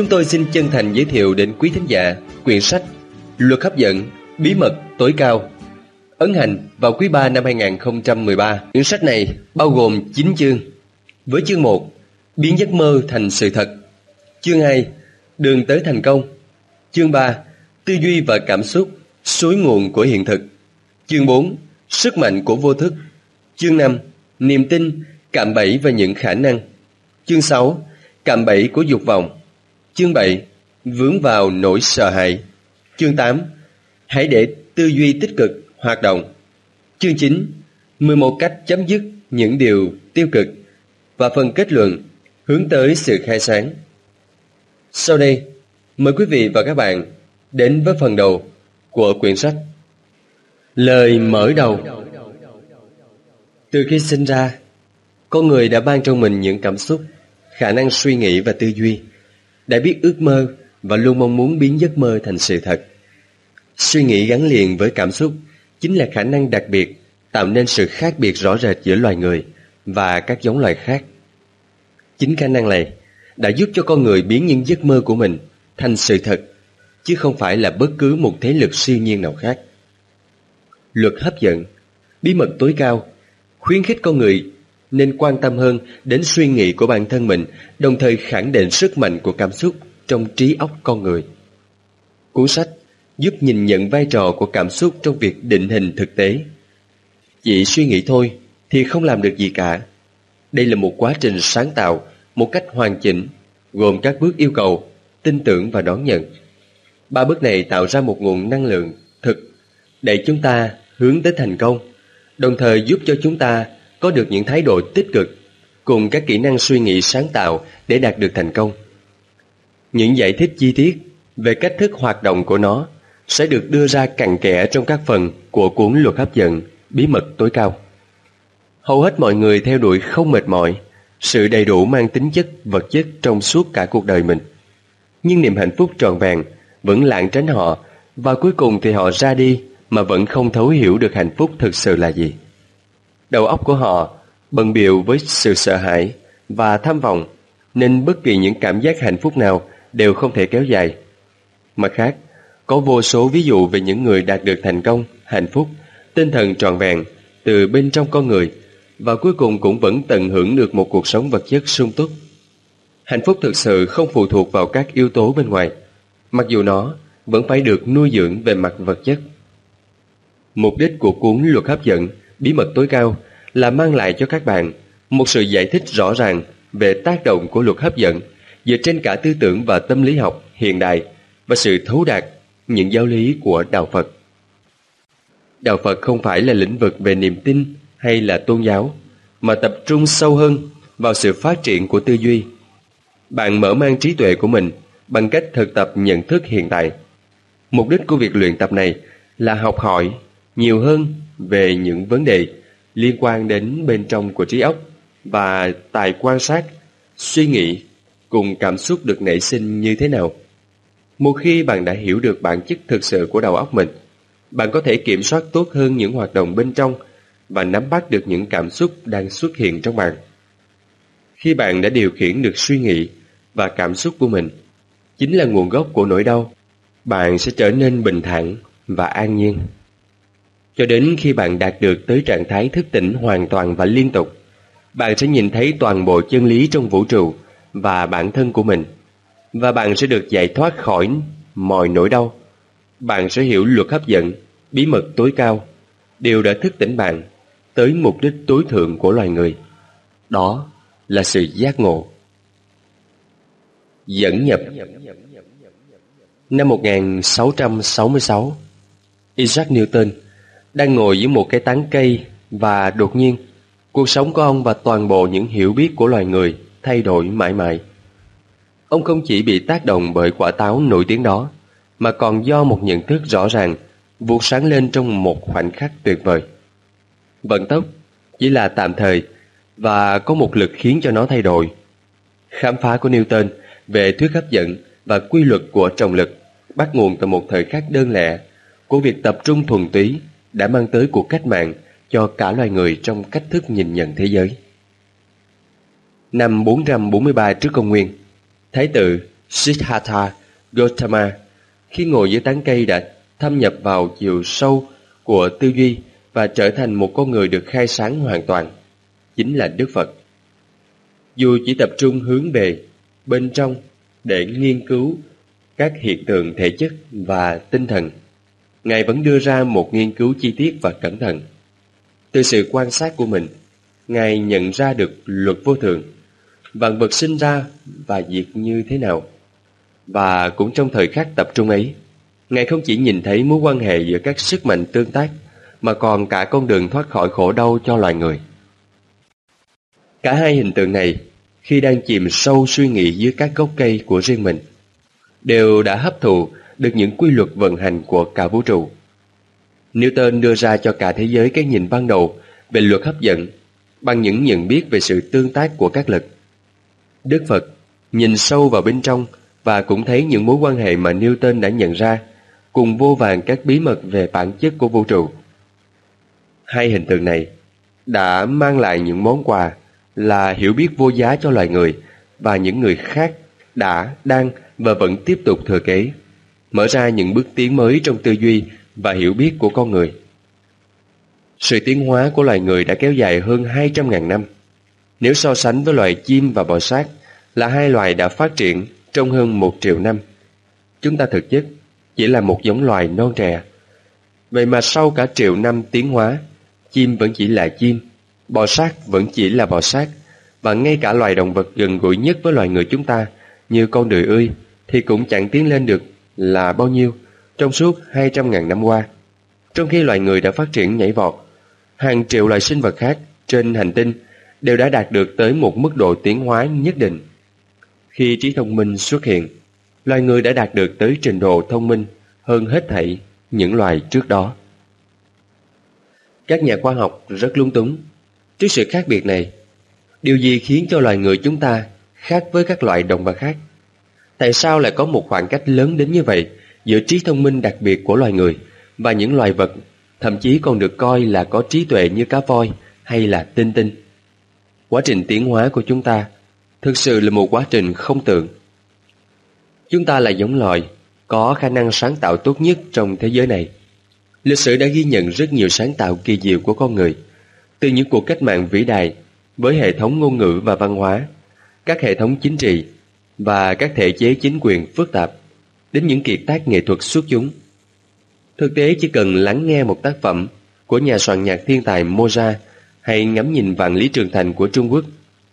Chúng tôi xin chân thành giới thiệu đến quý thính giả quyển sách Luật hấp dẫn, bí mật tối cao ấn hành vào quý 3 năm 2013. Quyển sách này bao gồm 9 chương. Với chương 1, biến giấc mơ thành sự thật. Chương 2, đường tới thành công. Chương 3, tư duy và cảm xúc, suối nguồn của hiện thực. Chương 4, sức mạnh của vô thức. Chương 5, niềm tin, cạm bẫy và những khả năng. Chương 6, cạm bẫy của dục vọng. Chương 7, vướng vào nỗi sợ hãi. Chương 8, hãy để tư duy tích cực hoạt động. Chương 9, 11 cách chấm dứt những điều tiêu cực và phần kết luận hướng tới sự khai sáng. Sau đây, mời quý vị và các bạn đến với phần đầu của quyển sách Lời mở đầu Từ khi sinh ra, con người đã ban trong mình những cảm xúc, khả năng suy nghĩ và tư duy, đã biết ước mơ và luôn mong muốn biến giấc mơ thành sự thật. Suy nghĩ gắn liền với cảm xúc chính là khả năng đặc biệt tạo nên sự khác biệt rõ rệt giữa loài người và các giống loài khác. Chính khả năng này đã giúp cho con người biến những giấc mơ của mình thành sự thật, chứ không phải là bất cứ một thế lực siêu nhiên nào khác. Luật hấp dẫn, bí mật tối cao, khuyến khích con người nên quan tâm hơn đến suy nghĩ của bản thân mình, đồng thời khẳng định sức mạnh của cảm xúc trong trí óc con người. Cuốn sách giúp nhìn nhận vai trò của cảm xúc trong việc định hình thực tế. Chỉ suy nghĩ thôi thì không làm được gì cả. Đây là một quá trình sáng tạo, một cách hoàn chỉnh, gồm các bước yêu cầu, tin tưởng và đón nhận. Ba bước này tạo ra một nguồn năng lượng thực để chúng ta hướng tới thành công, đồng thời giúp cho chúng ta có được những thái độ tích cực cùng các kỹ năng suy nghĩ sáng tạo để đạt được thành công. Những giải thích chi tiết về cách thức hoạt động của nó sẽ được đưa ra cặn kẽ trong các phần của cuốn luật hấp dẫn bí mật tối cao. Hầu hết mọi người theo đuổi không mệt mỏi, sự đầy đủ mang tính chất vật chất trong suốt cả cuộc đời mình. Nhưng niềm hạnh phúc tròn vẹn vẫn lạng tránh họ và cuối cùng thì họ ra đi mà vẫn không thấu hiểu được hạnh phúc thực sự là gì. Đầu óc của họ bận biệu với sự sợ hãi và tham vọng nên bất kỳ những cảm giác hạnh phúc nào đều không thể kéo dài. Mặt khác, có vô số ví dụ về những người đạt được thành công, hạnh phúc, tinh thần trọn vẹn từ bên trong con người và cuối cùng cũng vẫn tận hưởng được một cuộc sống vật chất sung túc. Hạnh phúc thực sự không phụ thuộc vào các yếu tố bên ngoài, mặc dù nó vẫn phải được nuôi dưỡng về mặt vật chất. Mục đích của cuốn luật hấp dẫn, bí mật tối cao là mang lại cho các bạn một sự giải thích rõ ràng về tác động của luật hấp dẫn dựa trên cả tư tưởng và tâm lý học hiện đại và sự thấu đạt những giáo lý của Đạo Phật. Đạo Phật không phải là lĩnh vực về niềm tin hay là tôn giáo, mà tập trung sâu hơn vào sự phát triển của tư duy. Bạn mở mang trí tuệ của mình bằng cách thực tập nhận thức hiện tại. Mục đích của việc luyện tập này là học hỏi nhiều hơn về những vấn đề liên quan đến bên trong của trí óc và tài quan sát, suy nghĩ cùng cảm xúc được nảy sinh như thế nào. Một khi bạn đã hiểu được bản chất thực sự của đầu óc mình, bạn có thể kiểm soát tốt hơn những hoạt động bên trong và nắm bắt được những cảm xúc đang xuất hiện trong bạn. Khi bạn đã điều khiển được suy nghĩ và cảm xúc của mình, chính là nguồn gốc của nỗi đau, bạn sẽ trở nên bình thản và an nhiên. Cho đến khi bạn đạt được tới trạng thái thức tỉnh hoàn toàn và liên tục, bạn sẽ nhìn thấy toàn bộ chân lý trong vũ trụ và bản thân của mình và bạn sẽ được giải thoát khỏi mọi nỗi đau. Bạn sẽ hiểu luật hấp dẫn, bí mật tối cao, đều đã thức tỉnh bạn tới mục đích tối thượng của loài người. Đó là sự giác ngộ. Dẫn nhập Năm 1666, Isaac Newton đang ngồi dưới một cái tán cây và đột nhiên cuộc sống của ông và toàn bộ những hiểu biết của loài người thay đổi mãi mãi. Ông không chỉ bị tác động bởi quả táo nổi tiếng đó, mà còn do một nhận thức rõ ràng vụt sáng lên trong một khoảnh khắc tuyệt vời. Vận tốc chỉ là tạm thời và có một lực khiến cho nó thay đổi. Khám phá của Newton về thuyết hấp dẫn và quy luật của trọng lực bắt nguồn từ một thời khắc đơn lẻ của việc tập trung thuần túy đã mang tới cuộc cách mạng cho cả loài người trong cách thức nhìn nhận thế giới. Năm 443 trước công nguyên, Thái tử Siddhartha Gautama khi ngồi dưới tán cây đã thâm nhập vào chiều sâu của tư duy và trở thành một con người được khai sáng hoàn toàn, chính là Đức Phật. Dù chỉ tập trung hướng về bên trong để nghiên cứu các hiện tượng thể chất và tinh thần, Ngài vẫn đưa ra một nghiên cứu chi tiết và cẩn thận. Từ sự quan sát của mình, Ngài nhận ra được luật vô thường, vạn vật sinh ra và diệt như thế nào. Và cũng trong thời khắc tập trung ấy, Ngài không chỉ nhìn thấy mối quan hệ giữa các sức mạnh tương tác, mà còn cả con đường thoát khỏi khổ đau cho loài người. Cả hai hình tượng này, khi đang chìm sâu suy nghĩ dưới các gốc cây của riêng mình, đều đã hấp thụ được những quy luật vận hành của cả vũ trụ. Newton đưa ra cho cả thế giới cái nhìn ban đầu về luật hấp dẫn bằng những nhận biết về sự tương tác của các lực. Đức Phật nhìn sâu vào bên trong và cũng thấy những mối quan hệ mà Newton đã nhận ra cùng vô vàng các bí mật về bản chất của vũ trụ. Hai hình tượng này đã mang lại những món quà là hiểu biết vô giá cho loài người và những người khác đã, đang và vẫn tiếp tục thừa kế, mở ra những bước tiến mới trong tư duy và hiểu biết của con người. Sự tiến hóa của loài người đã kéo dài hơn 200.000 năm. Nếu so sánh với loài chim và bò sát là hai loài đã phát triển trong hơn một triệu năm, chúng ta thực chất chỉ là một giống loài non trẻ. Vậy mà sau cả triệu năm tiến hóa, chim vẫn chỉ là chim, bò sát vẫn chỉ là bò sát, và ngay cả loài động vật gần gũi nhất với loài người chúng ta, như con đười ươi, thì cũng chẳng tiến lên được là bao nhiêu trong suốt 200.000 năm qua. Trong khi loài người đã phát triển nhảy vọt, hàng triệu loài sinh vật khác trên hành tinh đều đã đạt được tới một mức độ tiến hóa nhất định. Khi trí thông minh xuất hiện, loài người đã đạt được tới trình độ thông minh hơn hết thảy những loài trước đó. Các nhà khoa học rất lung túng trước sự khác biệt này. Điều gì khiến cho loài người chúng ta khác với các loại động vật khác? Tại sao lại có một khoảng cách lớn đến như vậy giữa trí thông minh đặc biệt của loài người và những loài vật thậm chí còn được coi là có trí tuệ như cá voi hay là tinh tinh? Quá trình tiến hóa của chúng ta thực sự là một quá trình không tưởng. Chúng ta là giống loài có khả năng sáng tạo tốt nhất trong thế giới này. Lịch sử đã ghi nhận rất nhiều sáng tạo kỳ diệu của con người, từ những cuộc cách mạng vĩ đại với hệ thống ngôn ngữ và văn hóa, các hệ thống chính trị và các thể chế chính quyền phức tạp, đến những kiệt tác nghệ thuật xuất chúng. Thực tế chỉ cần lắng nghe một tác phẩm của nhà soạn nhạc thiên tài Mozart hay ngắm nhìn vạn lý trường thành của Trung Quốc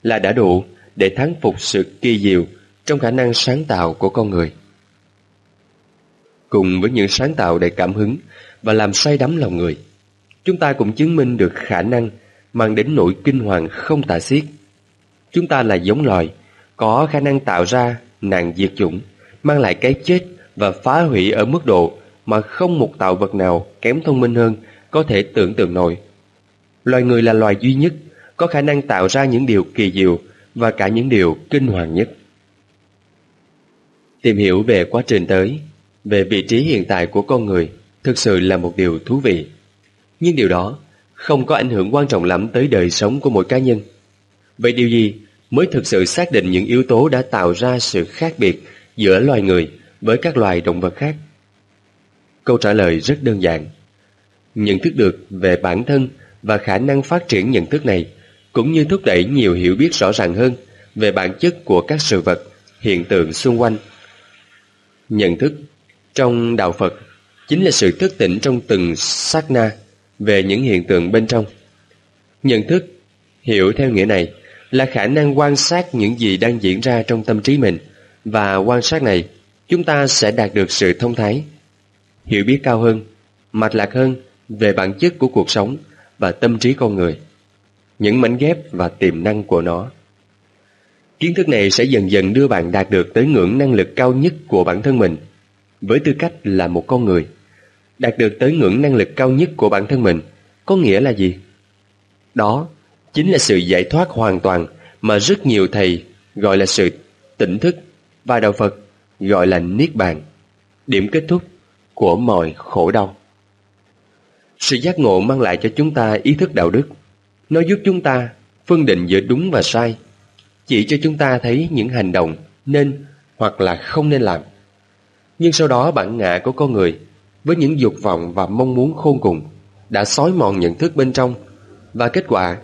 là đã đủ để thắng phục sự kỳ diệu trong khả năng sáng tạo của con người. Cùng với những sáng tạo đầy cảm hứng và làm say đắm lòng người, chúng ta cũng chứng minh được khả năng mang đến nỗi kinh hoàng không tả xiết. Chúng ta là giống loài có khả năng tạo ra nạn diệt chủng, mang lại cái chết và phá hủy ở mức độ mà không một tạo vật nào kém thông minh hơn có thể tưởng tượng nổi. Loài người là loài duy nhất có khả năng tạo ra những điều kỳ diệu và cả những điều kinh hoàng nhất. Tìm hiểu về quá trình tới, về vị trí hiện tại của con người thực sự là một điều thú vị. Nhưng điều đó không có ảnh hưởng quan trọng lắm tới đời sống của mỗi cá nhân. Vậy điều gì mới thực sự xác định những yếu tố đã tạo ra sự khác biệt giữa loài người với các loài động vật khác? Câu trả lời rất đơn giản. Nhận thức được về bản thân và khả năng phát triển nhận thức này cũng như thúc đẩy nhiều hiểu biết rõ ràng hơn về bản chất của các sự vật, hiện tượng xung quanh. Nhận thức trong đạo Phật chính là sự thức tỉnh trong từng sát na về những hiện tượng bên trong. Nhận thức, hiểu theo nghĩa này, là khả năng quan sát những gì đang diễn ra trong tâm trí mình và quan sát này chúng ta sẽ đạt được sự thông thái, hiểu biết cao hơn, mạch lạc hơn về bản chất của cuộc sống và tâm trí con người, những mảnh ghép và tiềm năng của nó. Kiến thức này sẽ dần dần đưa bạn đạt được tới ngưỡng năng lực cao nhất của bản thân mình với tư cách là một con người. Đạt được tới ngưỡng năng lực cao nhất của bản thân mình có nghĩa là gì? Đó chính là sự giải thoát hoàn toàn mà rất nhiều thầy gọi là sự tỉnh thức và đạo Phật gọi là Niết Bàn, điểm kết thúc của mọi khổ đau. Sự giác ngộ mang lại cho chúng ta ý thức đạo đức. Nó giúp chúng ta phân định giữa đúng và sai, chỉ cho chúng ta thấy những hành động nên hoặc là không nên làm. Nhưng sau đó bản ngã của con người với những dục vọng và mong muốn khôn cùng đã xói mòn nhận thức bên trong và kết quả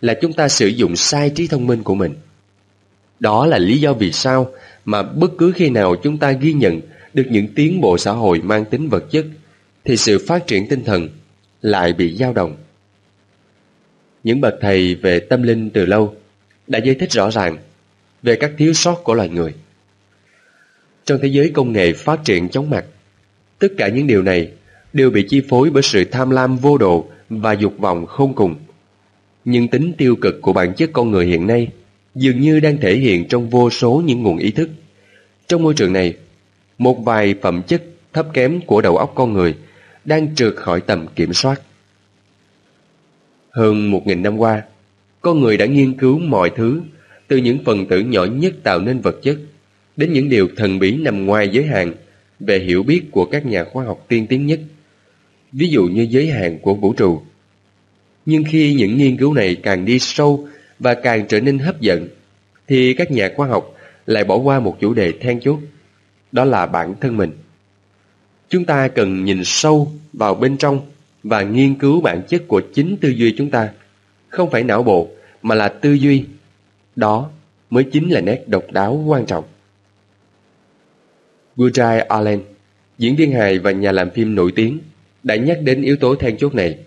là chúng ta sử dụng sai trí thông minh của mình. Đó là lý do vì sao mà bất cứ khi nào chúng ta ghi nhận được những tiến bộ xã hội mang tính vật chất thì sự phát triển tinh thần lại bị dao động. Những bậc thầy về tâm linh từ lâu đã giải thích rõ ràng về các thiếu sót của loài người. Trong thế giới công nghệ phát triển chóng mặt, tất cả những điều này đều bị chi phối bởi sự tham lam vô độ và dục vọng không cùng. Nhưng tính tiêu cực của bản chất con người hiện nay dường như đang thể hiện trong vô số những nguồn ý thức. Trong môi trường này, một vài phẩm chất thấp kém của đầu óc con người đang trượt khỏi tầm kiểm soát. Hơn một nghìn năm qua, con người đã nghiên cứu mọi thứ, từ những phần tử nhỏ nhất tạo nên vật chất, đến những điều thần bí nằm ngoài giới hạn về hiểu biết của các nhà khoa học tiên tiến nhất, ví dụ như giới hạn của vũ trụ. Nhưng khi những nghiên cứu này càng đi sâu và càng trở nên hấp dẫn, thì các nhà khoa học lại bỏ qua một chủ đề then chốt, đó là bản thân mình. Chúng ta cần nhìn sâu vào bên trong và nghiên cứu bản chất của chính tư duy chúng ta, không phải não bộ mà là tư duy. Đó mới chính là nét độc đáo quan trọng. Woody Allen, diễn viên hài và nhà làm phim nổi tiếng, đã nhắc đến yếu tố then chốt này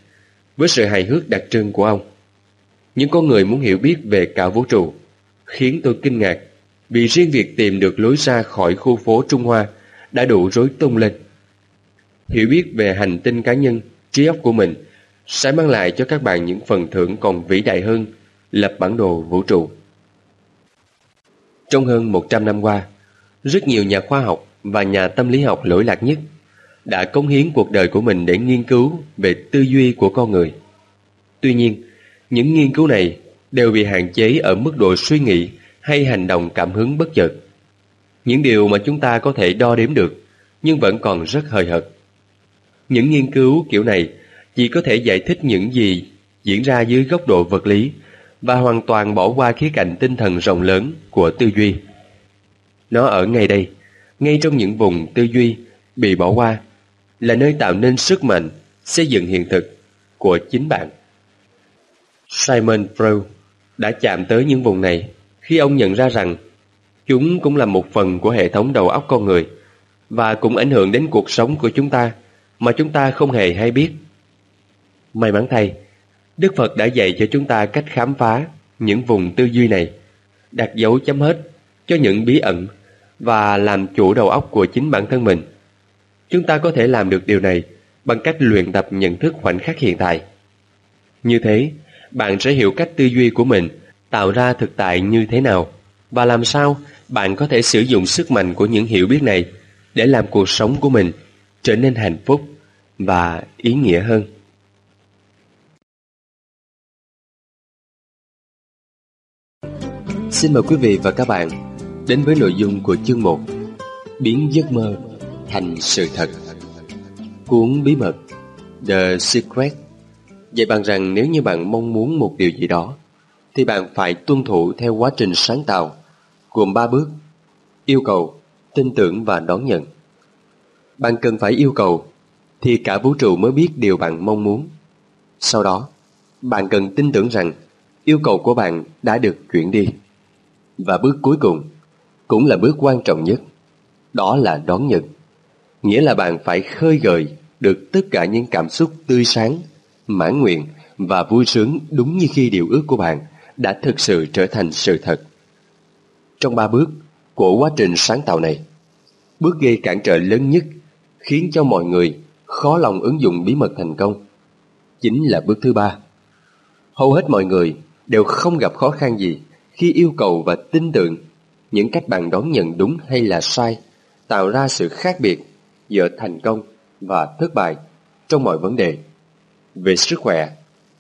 với sự hài hước đặc trưng của ông. Những con người muốn hiểu biết về cả vũ trụ khiến tôi kinh ngạc vì riêng việc tìm được lối ra khỏi khu phố Trung Hoa đã đủ rối tung lên. Hiểu biết về hành tinh cá nhân, trí óc của mình sẽ mang lại cho các bạn những phần thưởng còn vĩ đại hơn lập bản đồ vũ trụ. Trong hơn 100 năm qua, rất nhiều nhà khoa học và nhà tâm lý học lỗi lạc nhất đã cống hiến cuộc đời của mình để nghiên cứu về tư duy của con người. Tuy nhiên, những nghiên cứu này đều bị hạn chế ở mức độ suy nghĩ hay hành động cảm hứng bất chợt. Những điều mà chúng ta có thể đo đếm được nhưng vẫn còn rất hời hợt. Những nghiên cứu kiểu này chỉ có thể giải thích những gì diễn ra dưới góc độ vật lý và hoàn toàn bỏ qua khía cạnh tinh thần rộng lớn của tư duy. Nó ở ngay đây, ngay trong những vùng tư duy bị bỏ qua, là nơi tạo nên sức mạnh xây dựng hiện thực của chính bạn. Simon Freud đã chạm tới những vùng này khi ông nhận ra rằng chúng cũng là một phần của hệ thống đầu óc con người và cũng ảnh hưởng đến cuộc sống của chúng ta mà chúng ta không hề hay biết. May mắn thay, Đức Phật đã dạy cho chúng ta cách khám phá những vùng tư duy này, đặt dấu chấm hết cho những bí ẩn và làm chủ đầu óc của chính bản thân mình. Chúng ta có thể làm được điều này bằng cách luyện tập nhận thức khoảnh khắc hiện tại. Như thế, bạn sẽ hiểu cách tư duy của mình tạo ra thực tại như thế nào và làm sao bạn có thể sử dụng sức mạnh của những hiểu biết này để làm cuộc sống của mình trở nên hạnh phúc và ý nghĩa hơn. Xin mời quý vị và các bạn đến với nội dung của chương 1 Biến giấc mơ thành sự thật Cuốn bí mật The Secret Dạy bạn rằng nếu như bạn mong muốn một điều gì đó thì bạn phải tuân thủ theo quá trình sáng tạo gồm 3 bước yêu cầu, tin tưởng và đón nhận. Bạn cần phải yêu cầu thì cả vũ trụ mới biết điều bạn mong muốn. Sau đó, bạn cần tin tưởng rằng yêu cầu của bạn đã được chuyển đi. Và bước cuối cùng cũng là bước quan trọng nhất, đó là đón nhận. Nghĩa là bạn phải khơi gợi được tất cả những cảm xúc tươi sáng, mãn nguyện và vui sướng đúng như khi điều ước của bạn đã thực sự trở thành sự thật. Trong ba bước của quá trình sáng tạo này, bước gây cản trở lớn nhất khiến cho mọi người khó lòng ứng dụng bí mật thành công chính là bước thứ ba. Hầu hết mọi người đều không gặp khó khăn gì khi yêu cầu và tin tưởng những cách bạn đón nhận đúng hay là sai tạo ra sự khác biệt giữa thành công và thất bại trong mọi vấn đề về sức khỏe,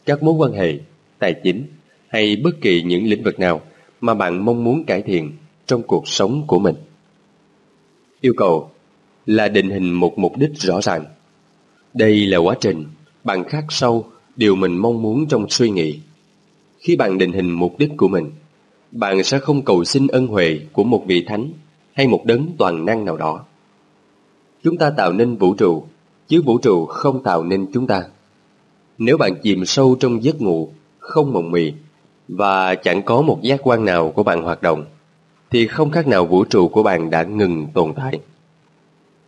các mối quan hệ, tài chính hay bất kỳ những lĩnh vực nào mà bạn mong muốn cải thiện trong cuộc sống của mình. Yêu cầu là định hình một mục đích rõ ràng. Đây là quá trình bạn khắc sâu điều mình mong muốn trong suy nghĩ. Khi bạn định hình mục đích của mình, bạn sẽ không cầu xin ân huệ của một vị thánh hay một đấng toàn năng nào đó. Chúng ta tạo nên vũ trụ, chứ vũ trụ không tạo nên chúng ta. Nếu bạn chìm sâu trong giấc ngủ, không mộng mị và chẳng có một giác quan nào của bạn hoạt động, thì không khác nào vũ trụ của bạn đã ngừng tồn tại.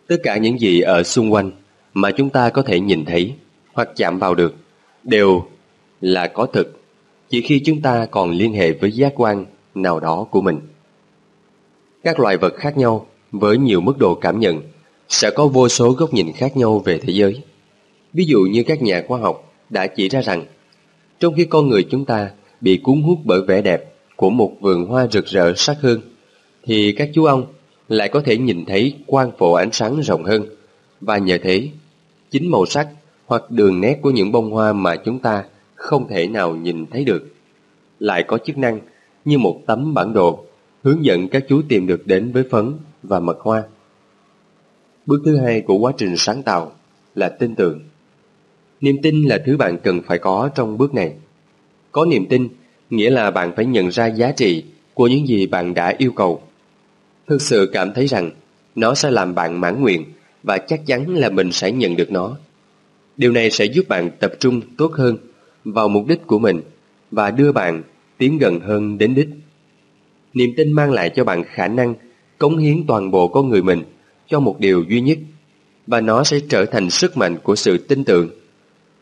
Tất cả những gì ở xung quanh mà chúng ta có thể nhìn thấy hoặc chạm vào được đều là có thực chỉ khi chúng ta còn liên hệ với giác quan nào đó của mình. Các loài vật khác nhau với nhiều mức độ cảm nhận sẽ có vô số góc nhìn khác nhau về thế giới. Ví dụ như các nhà khoa học đã chỉ ra rằng, trong khi con người chúng ta bị cuốn hút bởi vẻ đẹp của một vườn hoa rực rỡ sắc hương, thì các chú ong lại có thể nhìn thấy quang phổ ánh sáng rộng hơn và nhờ thế, chính màu sắc hoặc đường nét của những bông hoa mà chúng ta không thể nào nhìn thấy được lại có chức năng như một tấm bản đồ hướng dẫn các chú tìm được đến với phấn và mật hoa. Bước thứ hai của quá trình sáng tạo là tin tưởng. Niềm tin là thứ bạn cần phải có trong bước này. Có niềm tin nghĩa là bạn phải nhận ra giá trị của những gì bạn đã yêu cầu. Thực sự cảm thấy rằng nó sẽ làm bạn mãn nguyện và chắc chắn là mình sẽ nhận được nó. Điều này sẽ giúp bạn tập trung tốt hơn vào mục đích của mình và đưa bạn tiến gần hơn đến đích. Niềm tin mang lại cho bạn khả năng cống hiến toàn bộ con người mình cho một điều duy nhất và nó sẽ trở thành sức mạnh của sự tin tưởng.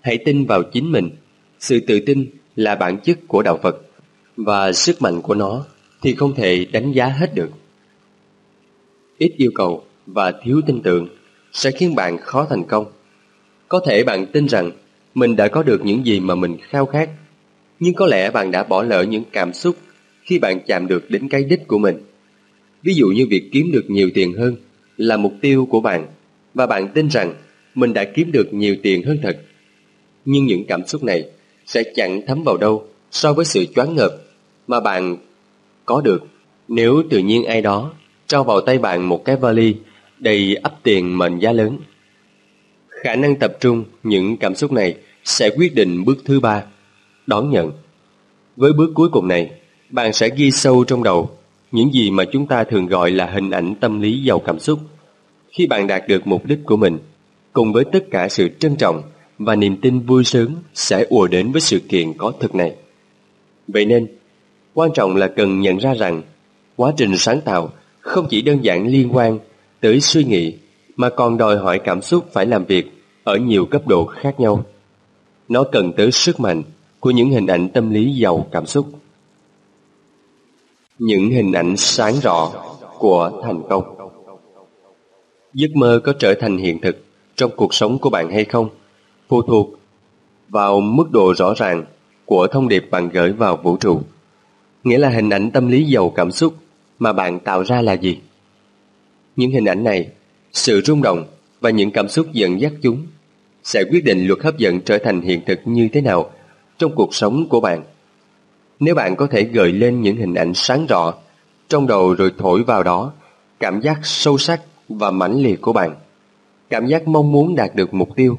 Hãy tin vào chính mình. Sự tự tin là bản chất của đạo Phật và sức mạnh của nó thì không thể đánh giá hết được. Ít yêu cầu và thiếu tin tưởng sẽ khiến bạn khó thành công. Có thể bạn tin rằng mình đã có được những gì mà mình khao khát, nhưng có lẽ bạn đã bỏ lỡ những cảm xúc khi bạn chạm được đến cái đích của mình. Ví dụ như việc kiếm được nhiều tiền hơn là mục tiêu của bạn và bạn tin rằng mình đã kiếm được nhiều tiền hơn thật. Nhưng những cảm xúc này sẽ chẳng thấm vào đâu so với sự choáng ngợp mà bạn có được nếu tự nhiên ai đó trao vào tay bạn một cái vali đầy ắp tiền mệnh giá lớn. Khả năng tập trung những cảm xúc này sẽ quyết định bước thứ ba, đón nhận. Với bước cuối cùng này, bạn sẽ ghi sâu trong đầu những gì mà chúng ta thường gọi là hình ảnh tâm lý giàu cảm xúc. Khi bạn đạt được mục đích của mình, cùng với tất cả sự trân trọng và niềm tin vui sướng sẽ ùa đến với sự kiện có thực này. Vậy nên, quan trọng là cần nhận ra rằng quá trình sáng tạo không chỉ đơn giản liên quan tới suy nghĩ mà còn đòi hỏi cảm xúc phải làm việc ở nhiều cấp độ khác nhau. Nó cần tới sức mạnh của những hình ảnh tâm lý giàu cảm xúc. Những hình ảnh sáng rõ của thành công Giấc mơ có trở thành hiện thực trong cuộc sống của bạn hay không phụ thuộc vào mức độ rõ ràng của thông điệp bạn gửi vào vũ trụ. Nghĩa là hình ảnh tâm lý giàu cảm xúc mà bạn tạo ra là gì? Những hình ảnh này, sự rung động và những cảm xúc dẫn dắt chúng sẽ quyết định luật hấp dẫn trở thành hiện thực như thế nào trong cuộc sống của bạn. Nếu bạn có thể gợi lên những hình ảnh sáng rõ trong đầu rồi thổi vào đó cảm giác sâu sắc và mãnh liệt của bạn, cảm giác mong muốn đạt được mục tiêu,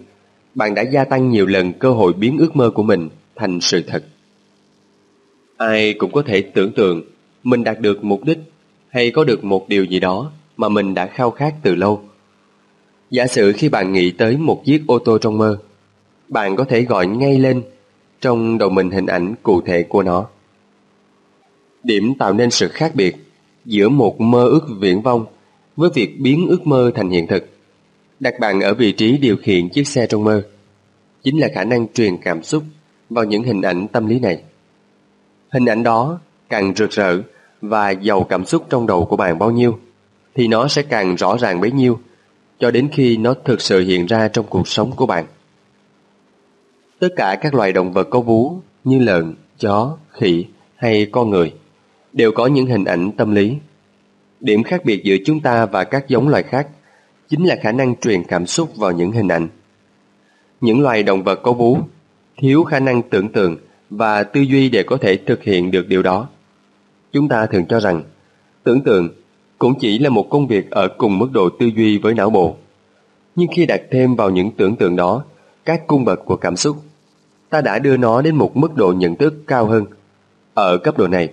bạn đã gia tăng nhiều lần cơ hội biến ước mơ của mình thành sự thật. Ai cũng có thể tưởng tượng mình đạt được mục đích hay có được một điều gì đó mà mình đã khao khát từ lâu. Giả sử khi bạn nghĩ tới một chiếc ô tô trong mơ, bạn có thể gọi ngay lên trong đầu mình hình ảnh cụ thể của nó. Điểm tạo nên sự khác biệt giữa một mơ ước viễn vông với việc biến ước mơ thành hiện thực, đặt bạn ở vị trí điều khiển chiếc xe trong mơ, chính là khả năng truyền cảm xúc vào những hình ảnh tâm lý này. Hình ảnh đó càng rực rỡ và giàu cảm xúc trong đầu của bạn bao nhiêu, thì nó sẽ càng rõ ràng bấy nhiêu cho đến khi nó thực sự hiện ra trong cuộc sống của bạn. Tất cả các loài động vật có vú như lợn, chó, khỉ hay con người đều có những hình ảnh tâm lý. Điểm khác biệt giữa chúng ta và các giống loài khác chính là khả năng truyền cảm xúc vào những hình ảnh. Những loài động vật có vú thiếu khả năng tưởng tượng và tư duy để có thể thực hiện được điều đó. Chúng ta thường cho rằng tưởng tượng cũng chỉ là một công việc ở cùng mức độ tư duy với não bộ. Nhưng khi đặt thêm vào những tưởng tượng đó các cung bậc của cảm xúc, ta đã đưa nó đến một mức độ nhận thức cao hơn. Ở cấp độ này,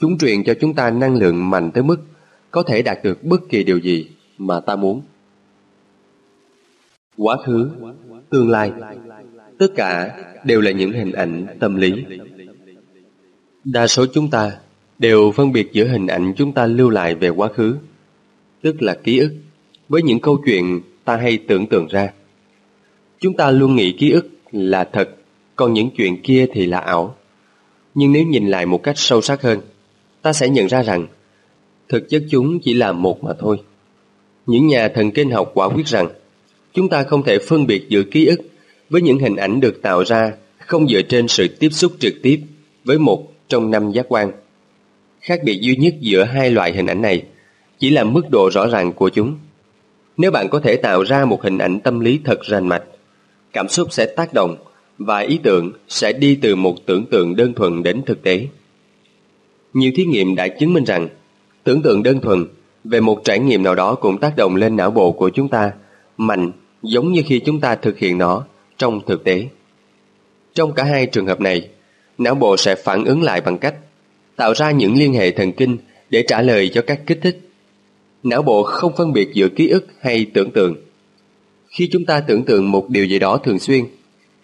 chúng truyền cho chúng ta năng lượng mạnh tới mức có thể đạt được bất kỳ điều gì mà ta muốn. Quá khứ, tương lai, tất cả đều là những hình ảnh tâm lý. Đa số chúng ta đều phân biệt giữa hình ảnh chúng ta lưu lại về quá khứ, tức là ký ức, với những câu chuyện ta hay tưởng tượng ra. Chúng ta luôn nghĩ ký ức là thật, còn những chuyện kia thì là ảo. Nhưng nếu nhìn lại một cách sâu sắc hơn, ta sẽ nhận ra rằng thực chất chúng chỉ là một mà thôi. Những nhà thần kinh học quả quyết rằng chúng ta không thể phân biệt giữa ký ức với những hình ảnh được tạo ra không dựa trên sự tiếp xúc trực tiếp với một trong năm giác quan. Khác biệt duy nhất giữa hai loại hình ảnh này chỉ là mức độ rõ ràng của chúng. Nếu bạn có thể tạo ra một hình ảnh tâm lý thật rành mạch, cảm xúc sẽ tác động và ý tưởng sẽ đi từ một tưởng tượng đơn thuần đến thực tế. Nhiều thí nghiệm đã chứng minh rằng tưởng tượng đơn thuần về một trải nghiệm nào đó cũng tác động lên não bộ của chúng ta mạnh giống như khi chúng ta thực hiện nó trong thực tế. Trong cả hai trường hợp này, não bộ sẽ phản ứng lại bằng cách tạo ra những liên hệ thần kinh để trả lời cho các kích thích. Não bộ không phân biệt giữa ký ức hay tưởng tượng. Khi chúng ta tưởng tượng một điều gì đó thường xuyên,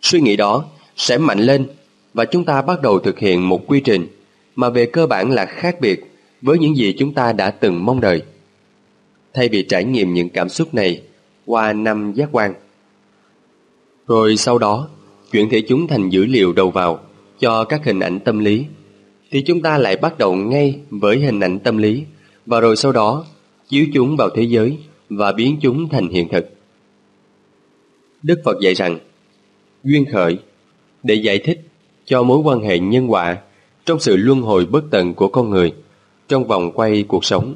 suy nghĩ đó sẽ mạnh lên và chúng ta bắt đầu thực hiện một quy trình mà về cơ bản là khác biệt với những gì chúng ta đã từng mong đợi. Thay vì trải nghiệm những cảm xúc này qua năm giác quan. Rồi sau đó, chuyển thể chúng thành dữ liệu đầu vào cho các hình ảnh tâm lý, thì chúng ta lại bắt đầu ngay với hình ảnh tâm lý và rồi sau đó chiếu chúng vào thế giới và biến chúng thành hiện thực. Đức Phật dạy rằng, duyên khởi để giải thích cho mối quan hệ nhân quả trong sự luân hồi bất tận của con người trong vòng quay cuộc sống.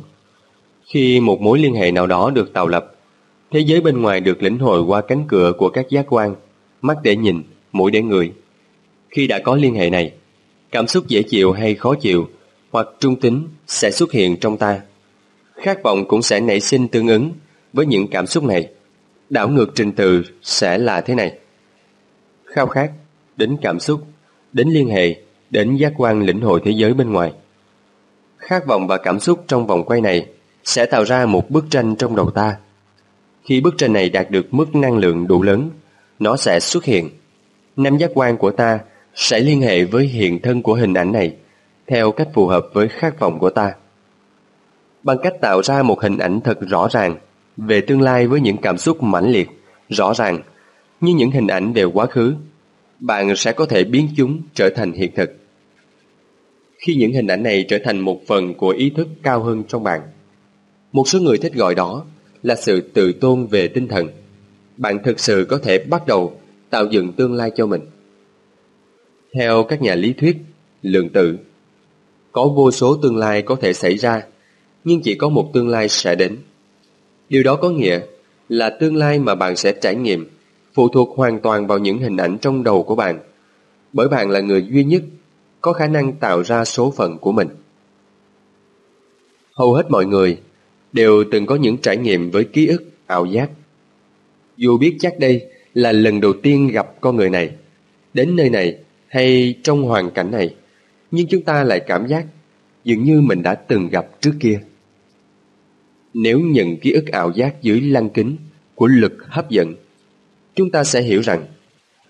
Khi một mối liên hệ nào đó được tạo lập, thế giới bên ngoài được lĩnh hội qua cánh cửa của các giác quan, mắt để nhìn, mũi để ngửi. Khi đã có liên hệ này, cảm xúc dễ chịu hay khó chịu hoặc trung tính sẽ xuất hiện trong ta. Khát vọng cũng sẽ nảy sinh tương ứng với những cảm xúc này. Đảo ngược trình tự sẽ là thế này. Khao khát, đến cảm xúc, đến liên hệ, đến giác quan lĩnh hội thế giới bên ngoài. Khát vọng và cảm xúc trong vòng quay này sẽ tạo ra một bức tranh trong đầu ta. Khi bức tranh này đạt được mức năng lượng đủ lớn, nó sẽ xuất hiện. Năm giác quan của ta sẽ liên hệ với hiện thân của hình ảnh này theo cách phù hợp với khát vọng của ta. Bằng cách tạo ra một hình ảnh thật rõ ràng về tương lai với những cảm xúc mãnh liệt, rõ ràng như những hình ảnh về quá khứ, bạn sẽ có thể biến chúng trở thành hiện thực khi những hình ảnh này trở thành một phần của ý thức cao hơn trong bạn. Một số người thích gọi đó là sự tự tôn về tinh thần. Bạn thực sự có thể bắt đầu tạo dựng tương lai cho mình. Theo các nhà lý thuyết, lượng tử, có vô số tương lai có thể xảy ra, nhưng chỉ có một tương lai sẽ đến. Điều đó có nghĩa là tương lai mà bạn sẽ trải nghiệm phụ thuộc hoàn toàn vào những hình ảnh trong đầu của bạn, bởi bạn là người duy nhất có khả năng tạo ra số phận của mình. Hầu hết mọi người đều từng có những trải nghiệm với ký ức, ảo giác. Dù biết chắc đây là lần đầu tiên gặp con người này, đến nơi này hay trong hoàn cảnh này, nhưng chúng ta lại cảm giác dường như mình đã từng gặp trước kia. Nếu nhận ký ức ảo giác dưới lăng kính của lực hấp dẫn, chúng ta sẽ hiểu rằng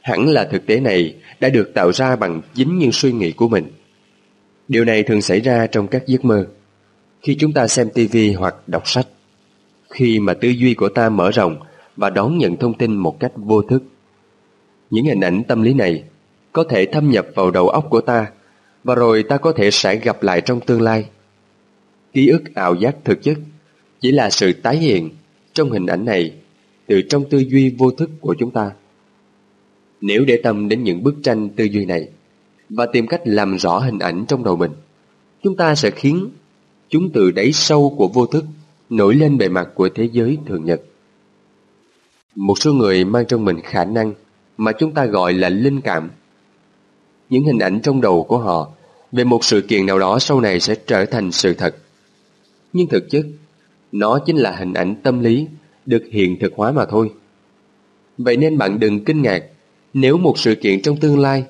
hẳn là thực tế này đã được tạo ra bằng chính những suy nghĩ của mình. Điều này thường xảy ra trong các giấc mơ, khi chúng ta xem tivi hoặc đọc sách, khi mà tư duy của ta mở rộng và đón nhận thông tin một cách vô thức. Những hình ảnh tâm lý này có thể thâm nhập vào đầu óc của ta và rồi ta có thể sẽ gặp lại trong tương lai. Ký ức ảo giác thực chất chỉ là sự tái hiện trong hình ảnh này từ trong tư duy vô thức của chúng ta. Nếu để tâm đến những bức tranh tư duy này và tìm cách làm rõ hình ảnh trong đầu mình, chúng ta sẽ khiến chúng từ đáy sâu của vô thức nổi lên bề mặt của thế giới thường nhật. Một số người mang trong mình khả năng mà chúng ta gọi là linh cảm. Những hình ảnh trong đầu của họ về một sự kiện nào đó sau này sẽ trở thành sự thật. Nhưng thực chất, nó chính là hình ảnh tâm lý được hiện thực hóa mà thôi. Vậy nên bạn đừng kinh ngạc nếu một sự kiện trong tương lai,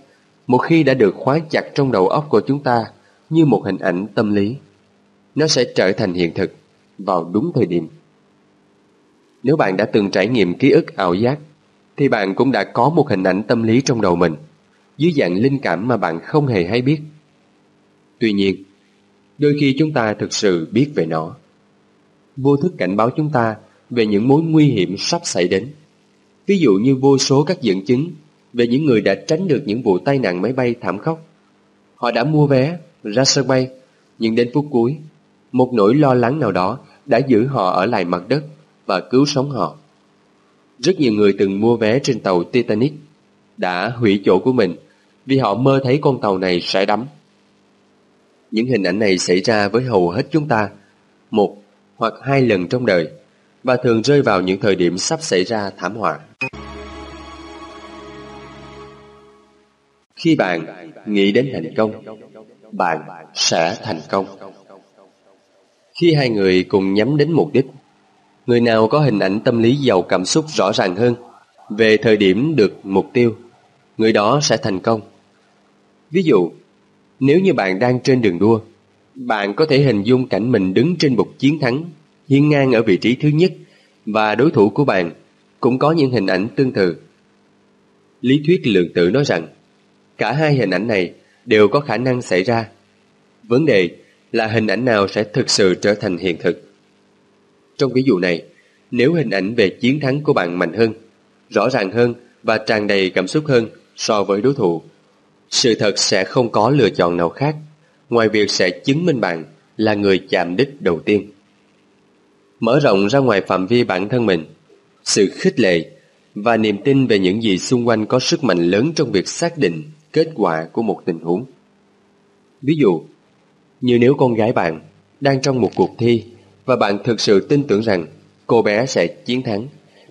một khi đã được khóa chặt trong đầu óc của chúng ta như một hình ảnh tâm lý, nó sẽ trở thành hiện thực vào đúng thời điểm. Nếu bạn đã từng trải nghiệm ký ức ảo giác, thì bạn cũng đã có một hình ảnh tâm lý trong đầu mình, dưới dạng linh cảm mà bạn không hề hay biết. Tuy nhiên, đôi khi chúng ta thực sự biết về nó. Vô thức cảnh báo chúng ta về những mối nguy hiểm sắp xảy đến. Ví dụ như vô số các dẫn chứng về những người đã tránh được những vụ tai nạn máy bay thảm khốc. Họ đã mua vé, ra sân bay, nhưng đến phút cuối, một nỗi lo lắng nào đó đã giữ họ ở lại mặt đất và cứu sống họ. Rất nhiều người từng mua vé trên tàu Titanic đã hủy chỗ của mình vì họ mơ thấy con tàu này sẽ đắm. Những hình ảnh này xảy ra với hầu hết chúng ta một hoặc hai lần trong đời và thường rơi vào những thời điểm sắp xảy ra thảm họa. Khi bạn nghĩ đến thành công, bạn sẽ thành công. Khi hai người cùng nhắm đến mục đích, người nào có hình ảnh tâm lý giàu cảm xúc rõ ràng hơn về thời điểm được mục tiêu, người đó sẽ thành công. Ví dụ, nếu như bạn đang trên đường đua, bạn có thể hình dung cảnh mình đứng trên bục chiến thắng, hiên ngang ở vị trí thứ nhất và đối thủ của bạn cũng có những hình ảnh tương tự. Lý thuyết lượng tử nói rằng cả hai hình ảnh này đều có khả năng xảy ra. Vấn đề là hình ảnh nào sẽ thực sự trở thành hiện thực. Trong ví dụ này, nếu hình ảnh về chiến thắng của bạn mạnh hơn, rõ ràng hơn và tràn đầy cảm xúc hơn so với đối thủ, sự thật sẽ không có lựa chọn nào khác ngoài việc sẽ chứng minh bạn là người chạm đích đầu tiên. Mở rộng ra ngoài phạm vi bản thân mình, sự khích lệ và niềm tin về những gì xung quanh có sức mạnh lớn trong việc xác định kết quả của một tình huống. Ví dụ, như nếu con gái bạn đang trong một cuộc thi và bạn thực sự tin tưởng rằng cô bé sẽ chiến thắng,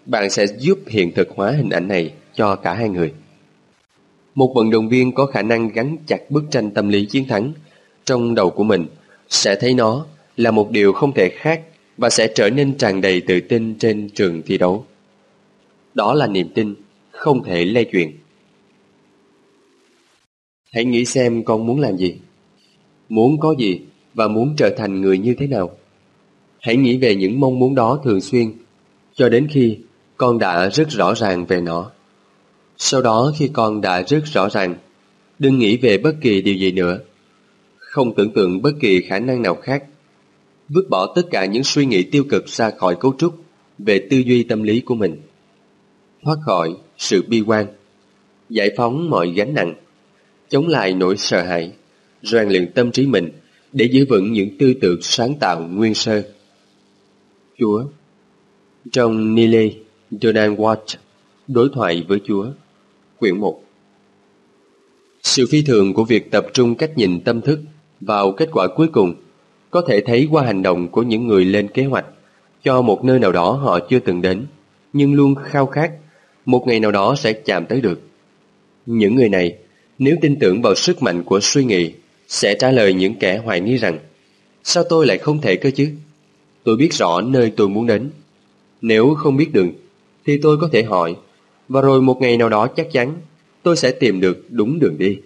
bạn sẽ giúp hiện thực hóa hình ảnh này cho cả hai người. Một vận động viên có khả năng gắn chặt bức tranh tâm lý chiến thắng trong đầu của mình sẽ thấy nó là một điều không thể khác và sẽ trở nên tràn đầy tự tin trên trường thi đấu. Đó là niềm tin không thể lay chuyển. Hãy nghĩ xem con muốn làm gì, muốn có gì và muốn trở thành người như thế nào. Hãy nghĩ về những mong muốn đó thường xuyên cho đến khi con đã rất rõ ràng về nó. Sau đó khi con đã rất rõ ràng, đừng nghĩ về bất kỳ điều gì nữa. Không tưởng tượng bất kỳ khả năng nào khác. Vứt bỏ tất cả những suy nghĩ tiêu cực ra khỏi cấu trúc về tư duy tâm lý của mình. Thoát khỏi sự bi quan, giải phóng mọi gánh nặng, chống lại nỗi sợ hãi, rèn luyện tâm trí mình để giữ vững những tư tưởng sáng tạo nguyên sơ. Chúa Trong Nile Donald Watt Đối thoại với Chúa Quyển 1 Sự phi thường của việc tập trung cách nhìn tâm thức vào kết quả cuối cùng có thể thấy qua hành động của những người lên kế hoạch cho một nơi nào đó họ chưa từng đến nhưng luôn khao khát một ngày nào đó sẽ chạm tới được. Những người này nếu tin tưởng vào sức mạnh của suy nghĩ, sẽ trả lời những kẻ hoài nghi rằng, sao tôi lại không thể cơ chứ? Tôi biết rõ nơi tôi muốn đến. Nếu không biết đường, thì tôi có thể hỏi, và rồi một ngày nào đó chắc chắn, tôi sẽ tìm được đúng đường đi.